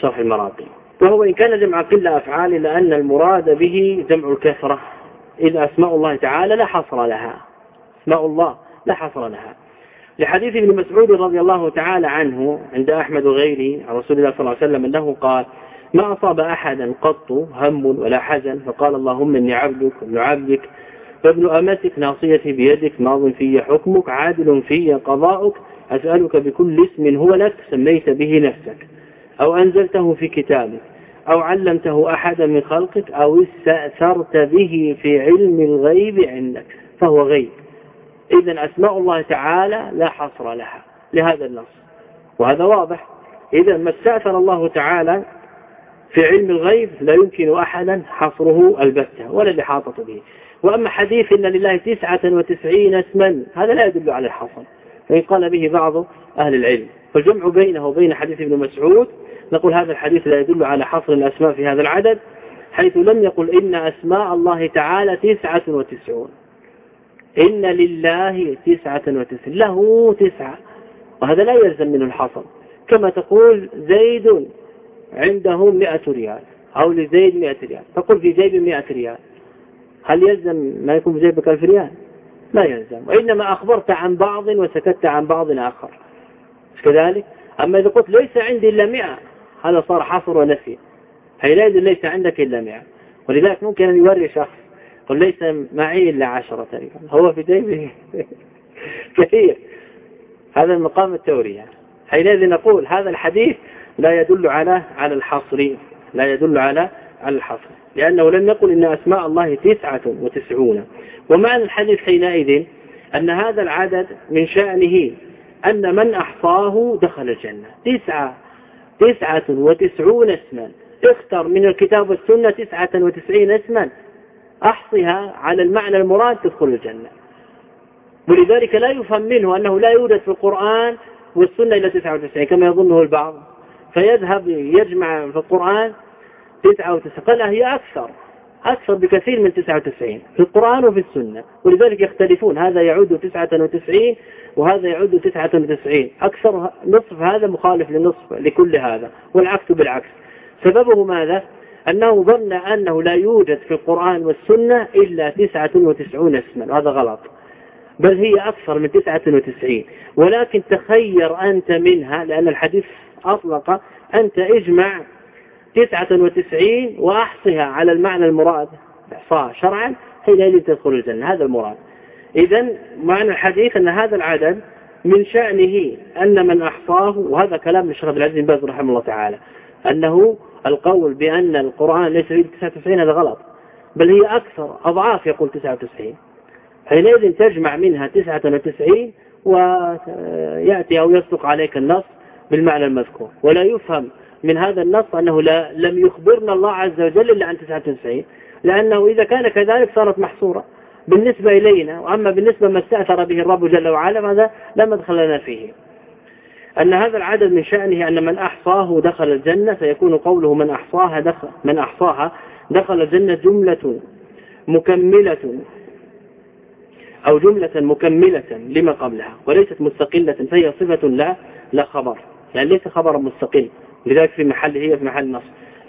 شرح المراقي وهو إن كان جمع قلة أفعال لأن المراد به جمع الكثرة. إذ أسماء الله تعالى لا حصر لها. أسماء الله لا حصر لها. لحديث ابن مسعود رضي الله تعالى عنه عند أحمد وغيره عن رسول الله صلى الله عليه وسلم أنه قال ما أصاب أحدا قط هم ولا حزن فقال اللهم إني عبدك ابن عبدك فابن أمتك ناصيتي بيدك ماض في حكمك عادل في قضاؤك أسألك بكل اسم هو لك سميت به نفسك أو أنزلته في كتابك أو علمته أحدا من خلقك أو استأثرت به في علم الغيب عندك فهو غيب. إذا أسماء الله تعالى لا حصر لها لهذا النص وهذا واضح. إذا ما استأثر الله تعالى في علم الغيب لا يمكن أحدا حصره البتة ولا الإحاطة به. وأما حديث إن لله تسعة وتسعين اسما هذا لا يدل على الحصر. فإن قال به بعض أهل العلم. فالجمع بينه وبين حديث ابن مسعود نقول هذا الحديث لا يدل على حصر الأسماء في هذا العدد حيث لم يقل إن أسماء الله تعالى تسعة وتسعون. إن لله تسعة وتسعين له تسعة. وهذا لا يلزم منه الحصر. كما تقول زيد عنده مئة ريال أو لزيد مئة ريال. تقول في جيب مئة ريال. هل يلزم ما يكون في جيبك ألف ريال؟ لا يلزم. وإنما أخبرت عن بعض وسكت عن بعض آخر. كذلك؟ أما إذا قلت ليس عندي إلا مئة هذا صار حصر ونفي. حينئذ ليس عندك إلا مئة. ولذلك ممكن أن يوري شخص قل ليس معي إلا عشرة ريال هو في جيبه. [laughs] كثير. هذا المقام التورية حينئذ نقول هذا الحديث لا يدل على على الحصر لا يدل على الحصر. لأنه لم يقل إن أسماء الله تسعة وتسعون. ومعنى الحديث حينئذ أن هذا العدد من شأنه أن من أحصاه دخل الجنة. تسعة تسعة وتسعون اسما. اختر من الكتاب والسنة تسعة وتسعين اسما. أحصها على المعنى المراد تدخل الجنة. ولذلك لا يفهم منه أنه لا يوجد في القرآن والسنة إلى 99 كما يظنه البعض. فيذهب يجمع في القرآن 99 قال هي أكثر. أكثر بكثير من 99 في القرآن وفي السنة. ولذلك يختلفون. هذا يعود 99 وهذا يعود 99 أكثر نصف هذا مخالف لنصف لكل هذا. والعكس بالعكس. سببه ماذا؟ أنه ظن أنه لا يوجد في القرآن والسنة إلا 99 اسما. وهذا غلط. بل هي أكثر من 99 ولكن تخير أنت منها لأن الحديث أطلق أنت اجمع 99 وأحصها على المعنى المراد إحصاء شرعا حينئذ تدخل الجنة. هذا المراد. إذا معنى الحديث أن هذا العدد من شأنه أن من أحصاه وهذا كلام الشيخ عبد العزيز بن باز رحمه الله تعالى أنه القول بأن القرآن ليس فيه 99 هذا غلط بل هي أكثر أضعاف يقول 99 حينئذ تجمع منها 99 ويأتي أو يصدق عليك النص بالمعنى المذكور ولا يفهم من هذا النص أنه لا لم يخبرنا الله عز وجل إلا عن 99 لأنه إذا كان كذلك صارت محصورة. بالنسبة إلينا وأما بالنسبة ما استأثر به الرب جل وعلا ماذا لا مدخل لنا فيه. أن هذا العدد من شأنه أن من أحصاه دخل الجنة فيكون قوله من أحصاها دخل من أحصاها دخل الجنة جملة مكملة أو جملة مكملة لما قبلها وليست مستقلة فهي صفة لا لا خبر. يعني ليس خبرا مستقل لذلك في محل هي في محل نص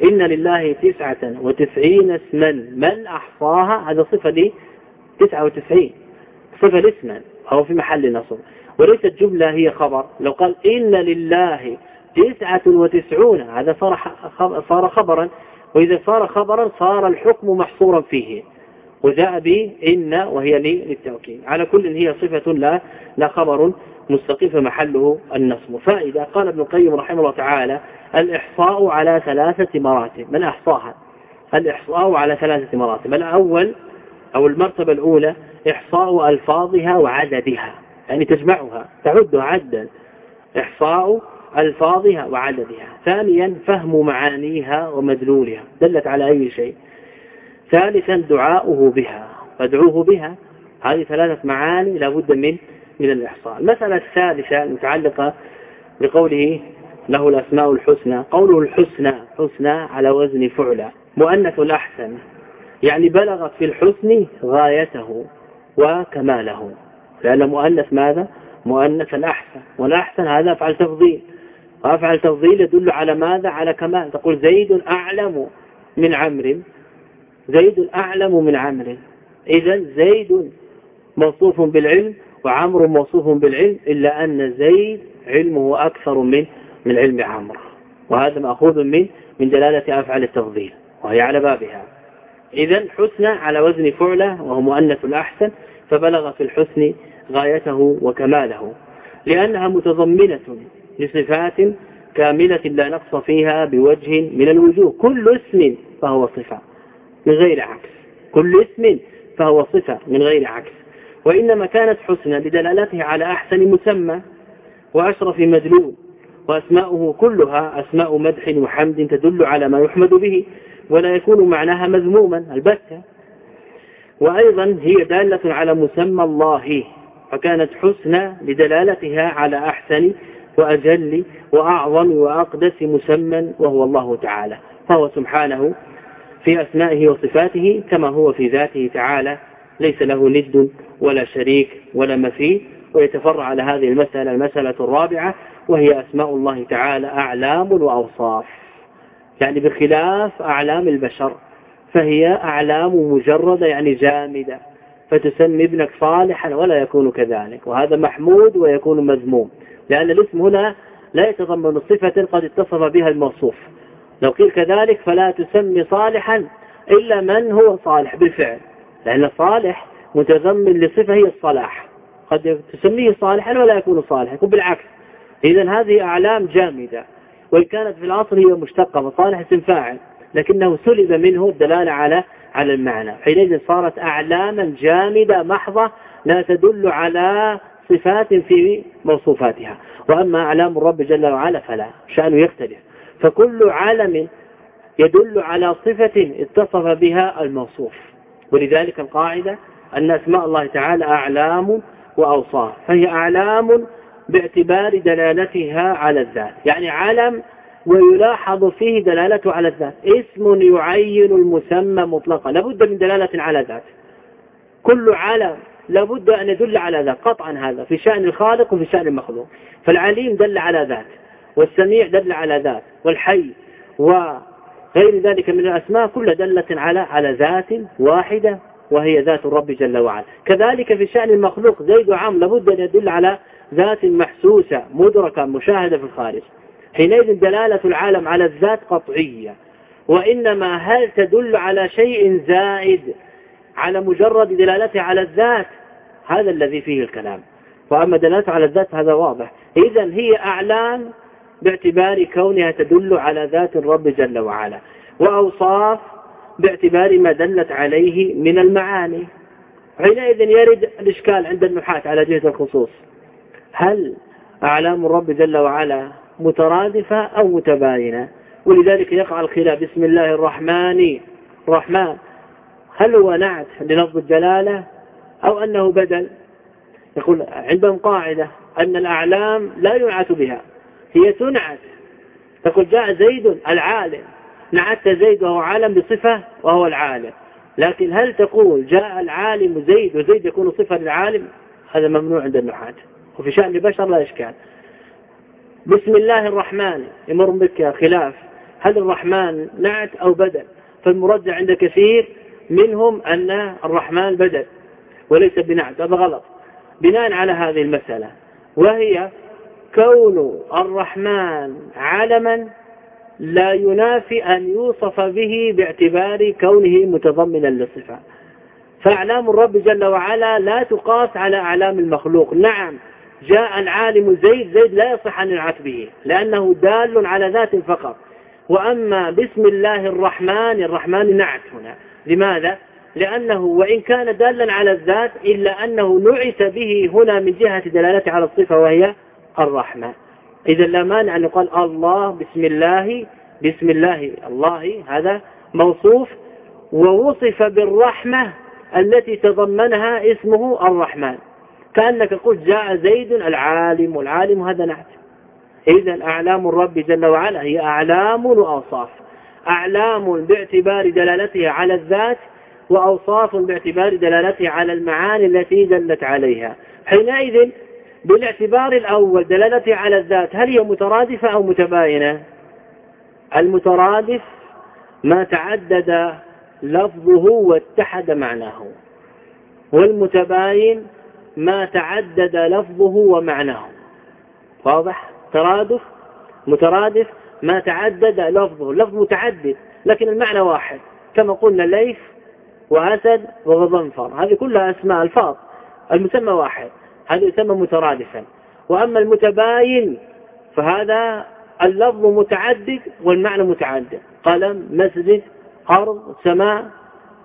إن لله تسعة وتسعين اسما. من أحصاها؟ هذا صفة لي تسعة وتسعين. صفة لاسما أو في محل نصب. وليست جملة هي خبر. لو قال إن لله تسعة وتسعون هذا صار صار خبرا. وإذا صار خبرا صار الحكم محصورا فيه. وجاء به إن وهي للتوكيد على كل هي صفة لا لا خبر مستقيم فمحله النصب. فإذا قال ابن القيم رحمه الله تعالى الإحصاء على ثلاثة مراتب. من أحصاها الإحصاء على ثلاثة مراتب. الأول أو المرتبة الأولى إحصاء ألفاظها وعددها يعني تجمعها تعدها عدا. إحصاء ألفاظها وعددها. ثانيا فهم معانيها ومدلولها. دلت على أي شيء؟ ثالثا دعاؤه بها. فادعوه بها. هذه ثلاثة معاني لابد من من الإحصاء. المسألة الثالثة المتعلقة بقوله له الأسماء الحسنى. قوله الحسنى حسنى على وزن فعلى. مؤنث الأحسن. يعني بلغت في الحسن غايته وكماله. لأن مؤنث ماذا؟ مؤنث الأحسن. والأحسن هذا أفعل تفضيل. وأفعل تفضيل يدل على ماذا؟ على كمال. تقول زيد أعلم من عمرو. زيد أعلم من عمرو. إذا زيد موصوف بالعلم وعمر موصوف بالعلم إلا أن زيد علمه أكثر من من علم عمرو. وهذا مأخوذ من من دلالة أفعال التفضيل وهي على بابها. إذا حسنى على وزن فعلة وهو مؤنث الأحسن فبلغ في الحسن غايته وكماله. لأنها متضمنة لصفات كاملة لا نقص فيها بوجه من الوجوه. كل اسم فهو صفة. من غير عكس. كل اسم فهو صفة من غير عكس. وإنما كانت حسنى لدلالتها على أحسن مسمى وأشرف مدلول. وأسماؤه كلها أسماء مدح وحمد تدل على ما يحمد به ولا يكون معناها مذموما البتة. وأيضا هي دالة على مسمى الله فكانت حسنى لدلالتها على أحسن وأجل وأعظم وأقدس مسمى وهو الله تعالى. فهو سبحانه في أسمائه وصفاته كما هو في ذاته تعالى ليس له ند ولا شريك ولا مثيل ويتفرع على هذه المسألة المسألة الرابعة وهي أسماء الله تعالى أعلام وأوصاف. يعني بخلاف أعلام البشر فهي أعلام مجردة يعني جامدة فتسمي ابنك صالحا ولا يكون كذلك وهذا محمود ويكون مذموم لأن الاسم هنا لا يتضمن صفة قد اتصف بها الموصوف. لو قيل كذلك فلا تسمي صالحا إلا من هو صالح بالفعل. لأن صالح متضمن لصفة هي الصلاح. قد تسميه صالحا ولا يكون صالحا يكون بالعكس. إذا هذه أعلام جامدة. وإن كانت في الأصل هي مشتقة فصالح اسم فاعل لكنه سلب منه الدلالة على على المعنى. حينئذ صارت أعلاما جامدة محضة لا تدل على صفات في موصوفاتها. وأما أعلام الرب جل وعلا فلا شأنه يختلف. فكل علم يدل على صفة اتصف بها الموصوف. ولذلك القاعدة أن أسماء الله تعالى أعلام وأوصاف فهي أعلام باعتبار دلالتها على الذات. يعني علم ويلاحظ فيه دلالته على الذات. اسم يعين المسمى مطلقا لابد من دلالة على ذات. كل علم لابد أن يدل على ذات قطعا هذا في شأن الخالق وفي شأن المخلوق. فالعليم دل على ذات. والسميع دل على ذات والحي وغير ذلك من الأسماء كلها دلت على على ذات واحدة وهي ذات الرب جل وعلا. كذلك في شأن المخلوق زيد وعام لابد أن يدل على ذات محسوسة مدركة مشاهدة في الخارج. حينئذ دلالة العالم على الذات قطعية. وإنما هل تدل على شيء زائد على مجرد دلالته على الذات؟ هذا الذي فيه الكلام. وأما دلالته على الذات هذا واضح. إذا هي أعلام باعتبار كونها تدل على ذات الرب جل وعلا. وأوصاف باعتبار ما دلت عليه من المعاني. حينئذ يرد الإشكال عند النحاة على جهة الخصوص. هل أعلام الرب جل وعلا مترادفة أو متباينة؟ ولذلك يقع الخلاف. بسم الله الرحمن الرحمن. هل هو نعت للفظ الجلالة أو أنه بدل؟ يقول عندهم قاعدة أن الأعلام لا ينعت بها. هي تنعت. تقول جاء زيد العالم. نعت زيد وهو عالم بصفة وهو العالم. لكن هل تقول جاء العالم زيد وزيد يكون صفة للعالم؟ هذا ممنوع عند النحاة. وفي شأن البشر لا إشكال. بسم الله الرحمن. يمر بك خلاف. هل الرحمن نعت أو بدل؟ فالمرجع عند كثير منهم أن الرحمن بدل. وليس بنعت. هذا غلط. بناء على هذه المسألة. وهي كون الرحمن علما لا ينافي أن يوصف به باعتبار كونه متضمنا للصفة. فأعلام الرب جل وعلا لا تقاس على أعلام المخلوق. نعم جاء العالم زيد زيد لا يصح أن ينعت به لأنه دال على ذات فقط. وأما بسم الله الرحمن الرحمن نعت هنا. لماذا؟ لأنه وإن كان دالا على الذات إلا أنه نعت به هنا من جهة دلالته على الصفة وهي الرحمة. إذا لا مانع أن يقال الله بسم الله بسم الله. الله هذا موصوف. ووصف بالرحمة التي تضمنها اسمه الرحمن. كأنك قلت جاء زيد العالم. والعالم هذا نعت. إذا أعلام الرب جل وعلا هي أعلام وأوصاف. أعلام باعتبار دلالتها على الذات وأوصاف باعتبار دلالتها على المعاني التي دلت عليها. حينئذ بالاعتبار الأول دلالتها على الذات هل هي مترادفة أو متباينة؟ المترادف ما تعدد لفظه واتحد معناه والمتباين ما تعدد لفظه ومعناه. واضح؟ ترادف؟ مترادف ما تعدد لفظه لفظ متعدد لكن المعنى واحد. كما قلنا ليث وأسد وغضنفر هذه كلها أسماء الفاظ المسمى واحد. هذا يسمى مترادفا. وأما المتباين فهذا اللفظ متعدد والمعنى متعدد. قلم مسجد أرض سماء.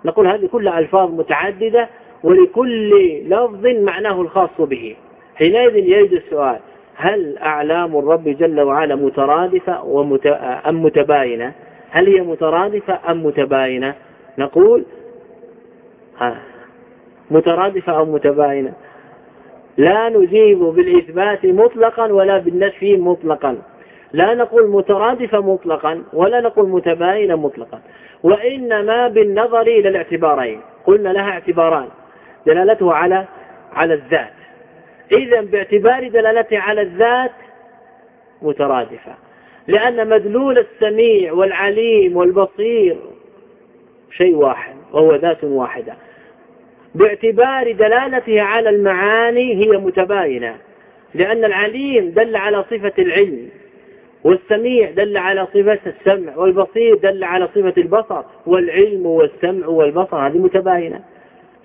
نقول هذه كلها ألفاظ متعددة ولكل لفظ معناه الخاص به. حينئذ يريد السؤال هل أعلام الرب جل وعلا مترادفة ومت... أم متباينة؟ هل هي مترادفة أم متباينة؟ نقول مترادفة أو متباينة. لا نجيب بالإثبات مطلقا ولا بالنفي مطلقا. لا نقول مترادفة مطلقا ولا نقول متباينة مطلقا. وإنما بالنظر إلى الاعتبارين. قلنا لها اعتباران. دلالته على على الذات. إذا باعتبار دلالته على الذات مترادفة. لأن مدلول السميع والعليم والبصير شيء واحد وهو ذات واحدة. باعتبار دلالته على المعاني هي متباينة لأن العليم دل على صفة العلم والسميع دل على صفة السمع والبصير دل على صفة البصر والعلم والسمع والبصر هذه متباينة.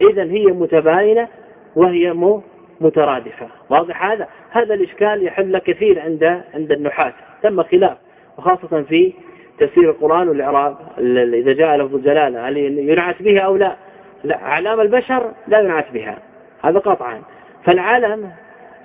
إذا هي متباينة وهي مترادفة. واضح هذا؟ هذا الإشكال يحل كثير عند عند النحاة. تم خلاف وخاصة في تفسير القرآن والإعراب إذا جاء لفظ الجلالة هل ينعت بها أو لا؟ لا أعلام البشر لا ينعت بها. هذا قطعا. فالعلم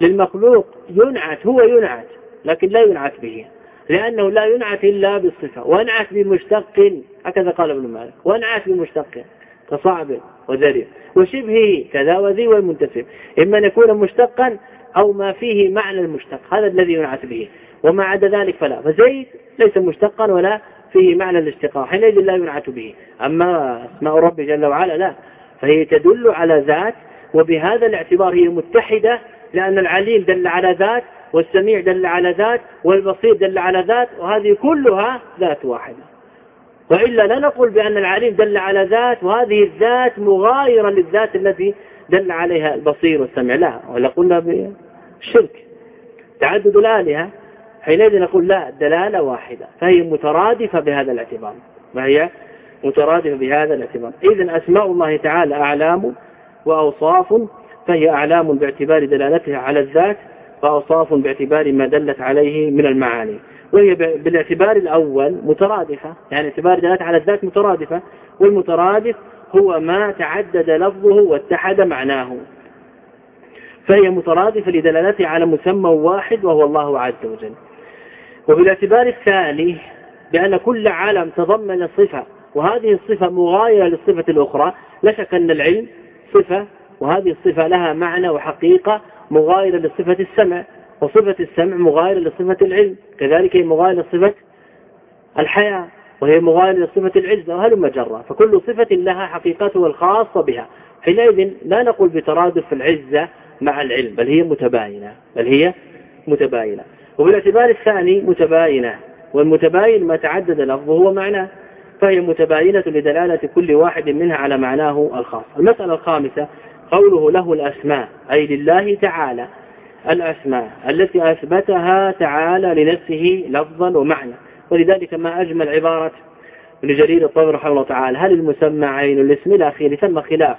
للمخلوق ينعت هو ينعت لكن لا ينعت به لأنه لا ينعت إلا بالصفة. وانعت بمشتق هكذا قال ابن مالك. وانعت بمشتق كصعب وذريع. وشبهه كذا وذي والمنتسب إما أن يكون مشتقا أو ما فيه معنى المشتق. هذا الذي ينعت به. وما عدا ذلك فلا. فزيد ليس مشتقا ولا فيه معنى الاشتقاق حينئذ لا ينعت به. أما أسماء رب جل وعلا لا فهي تدل على ذات وبهذا الاعتبار هي متحدة لأن العليم دل على ذات والسميع دل على ذات والبصير دل على ذات وهذه كلها ذات واحدة. وإلا لا نقول بأن العليم دل على ذات وهذه الذات مغايرة للذات التي دل عليها البصير والسمع لا ولا قلنا بالشرك. تعدد الآلهة حينئذ نقول لا دلالة واحدة فهي مترادفة بهذا الاعتبار. وهي مترادفة بهذا الاعتبار. إذن أسماء الله تعالى أعلام وأوصاف فهي أعلام باعتبار دلالتها على الذات وأوصاف باعتبار ما دلت عليه من المعاني. وهي بالاعتبار الأول مترادفة يعني اعتبار دلالتها على الذات مترادفة والمترادف هو ما تعدد لفظه واتحد معناه. فهي مترادفة لدلالتها على مسمى واحد وهو الله عز وجل. وبالاعتبار الثاني بأن كل عالم تضمن صفة وهذه الصفة مغايرة للصفة الأخرى. لا شك أن العلم صفة وهذه الصفة لها معنى وحقيقة مغايرة لصفة السمع وصفة السمع مغايرة لصفة العلم. كذلك هي مغايرة لصفة الحياة وهي مغايرة لصفة العزة وهلم جرة فكل صفة لها حقيقتها الخاصة بها. حينئذ لا نقول بترادف العزة مع العلم بل هي متباينة بل هي متباينة. وبالاعتبار الثاني متباينة والمتباين ما تعدد لفظه ومعناه فهي متباينة لدلالة كل واحد منها على معناه الخاص. المسألة الخامسة قوله له الأسماء أي لله تعالى. الأسماء التي أثبتها تعالى لنفسه لفظا ومعنى. ولذلك ما أجمل عبارة لجرير الطبر رحمه الله تعالى هل المسمى عين الاسم؟ آخره ثم خلاف.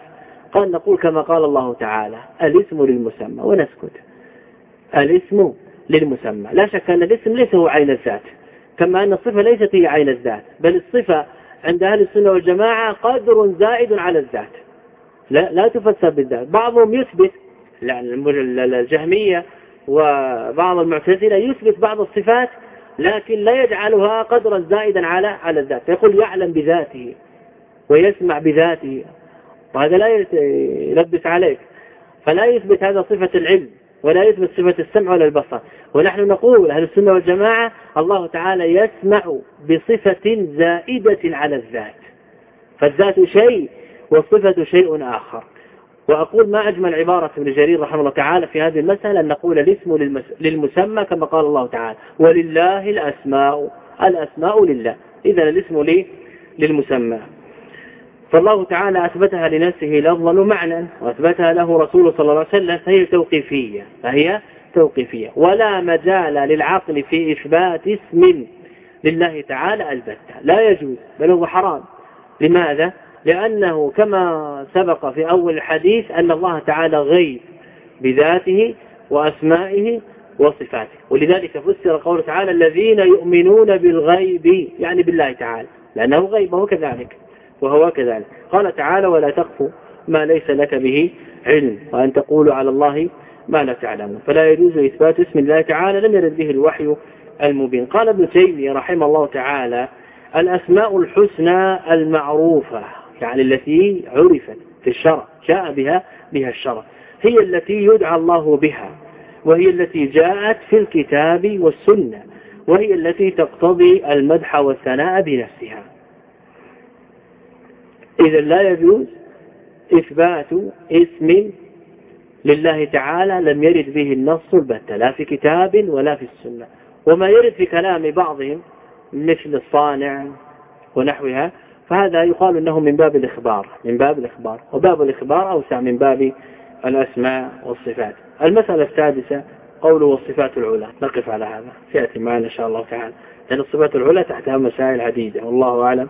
قال نقول كما قال الله تعالى الاسم للمسمى ونسكت. الاسم للمسمى. لا شك أن الاسم ليس هو عين الذات كما أن الصفة ليست هي عين الذات بل الصفة عند أهل السنة والجماعة قدر زائد على الذات. لا, لا تفسر بالذات. بعضهم يثبت الجهمية وبعض المعتزلة يثبت بعض الصفات لكن لا يجعلها قدرا زائدا على على الذات. فيقول يعلم بذاته ويسمع بذاته وهذا لا يلبس عليك. فلا يثبت هذا صفة العلم. ولا يثبت صفة السمع ولا البصر. ونحن نقول أهل السنة والجماعة الله تعالى يسمع بصفة زائدة على الذات. فالذات شيء والصفة شيء آخر. وأقول ما أجمل عبارة ابن جرير رحمه الله تعالى في هذه المسألة أن نقول الاسم للمسمى كما قال الله تعالى ولله الأسماء الأسماء لله. إذا الاسم لي للمسمى. فالله تعالى أثبتها لنفسه لفظا ومعنى وأثبتها له رسوله صلى الله عليه وسلم فهي توقيفية فهي توقيفية. ولا مجال للعقل في إثبات اسم لله تعالى البتة. لا يجوز بل هو حرام. لماذا؟ لأنه كما سبق في أول الحديث أن الله تعالى غيب بذاته وأسمائه وصفاته. ولذلك فسر قوله تعالى الذين يؤمنون بالغيب يعني بالله تعالى لأنه غيب وهو كذلك. وهو كذلك. قال تعالى ولا تقف ما ليس لك به علم. وأن تقولوا على الله ما لا تعلمون. فلا يجوز إثبات اسم الله تعالى لم يرد به الوحي المبين. قال ابن تيمية رحمه الله تعالى الأسماء الحسنى المعروفة يعني التي عرفت في الشرع جاء بها بها الشرع هي التي يدعى الله بها وهي التي جاءت في الكتاب والسنة وهي التي تقتضي المدح والثناء بنفسها. إذا لا يجوز إثبات اسم لله تعالى لم يرد به النص البتة لا في كتاب ولا في السنة. وما يرد في كلام بعضهم مثل الصانع ونحوها فهذا يقال أنه من باب الإخبار من باب الإخبار وباب الإخبار أوسع من باب الأسماء والصفات. المسألة السادسة قوله والصفات العلى. نقف على هذا. سيأتي معنا إن شاء الله تعالى لأن الصفات العلى تحتها مسائل عديدة والله أعلم.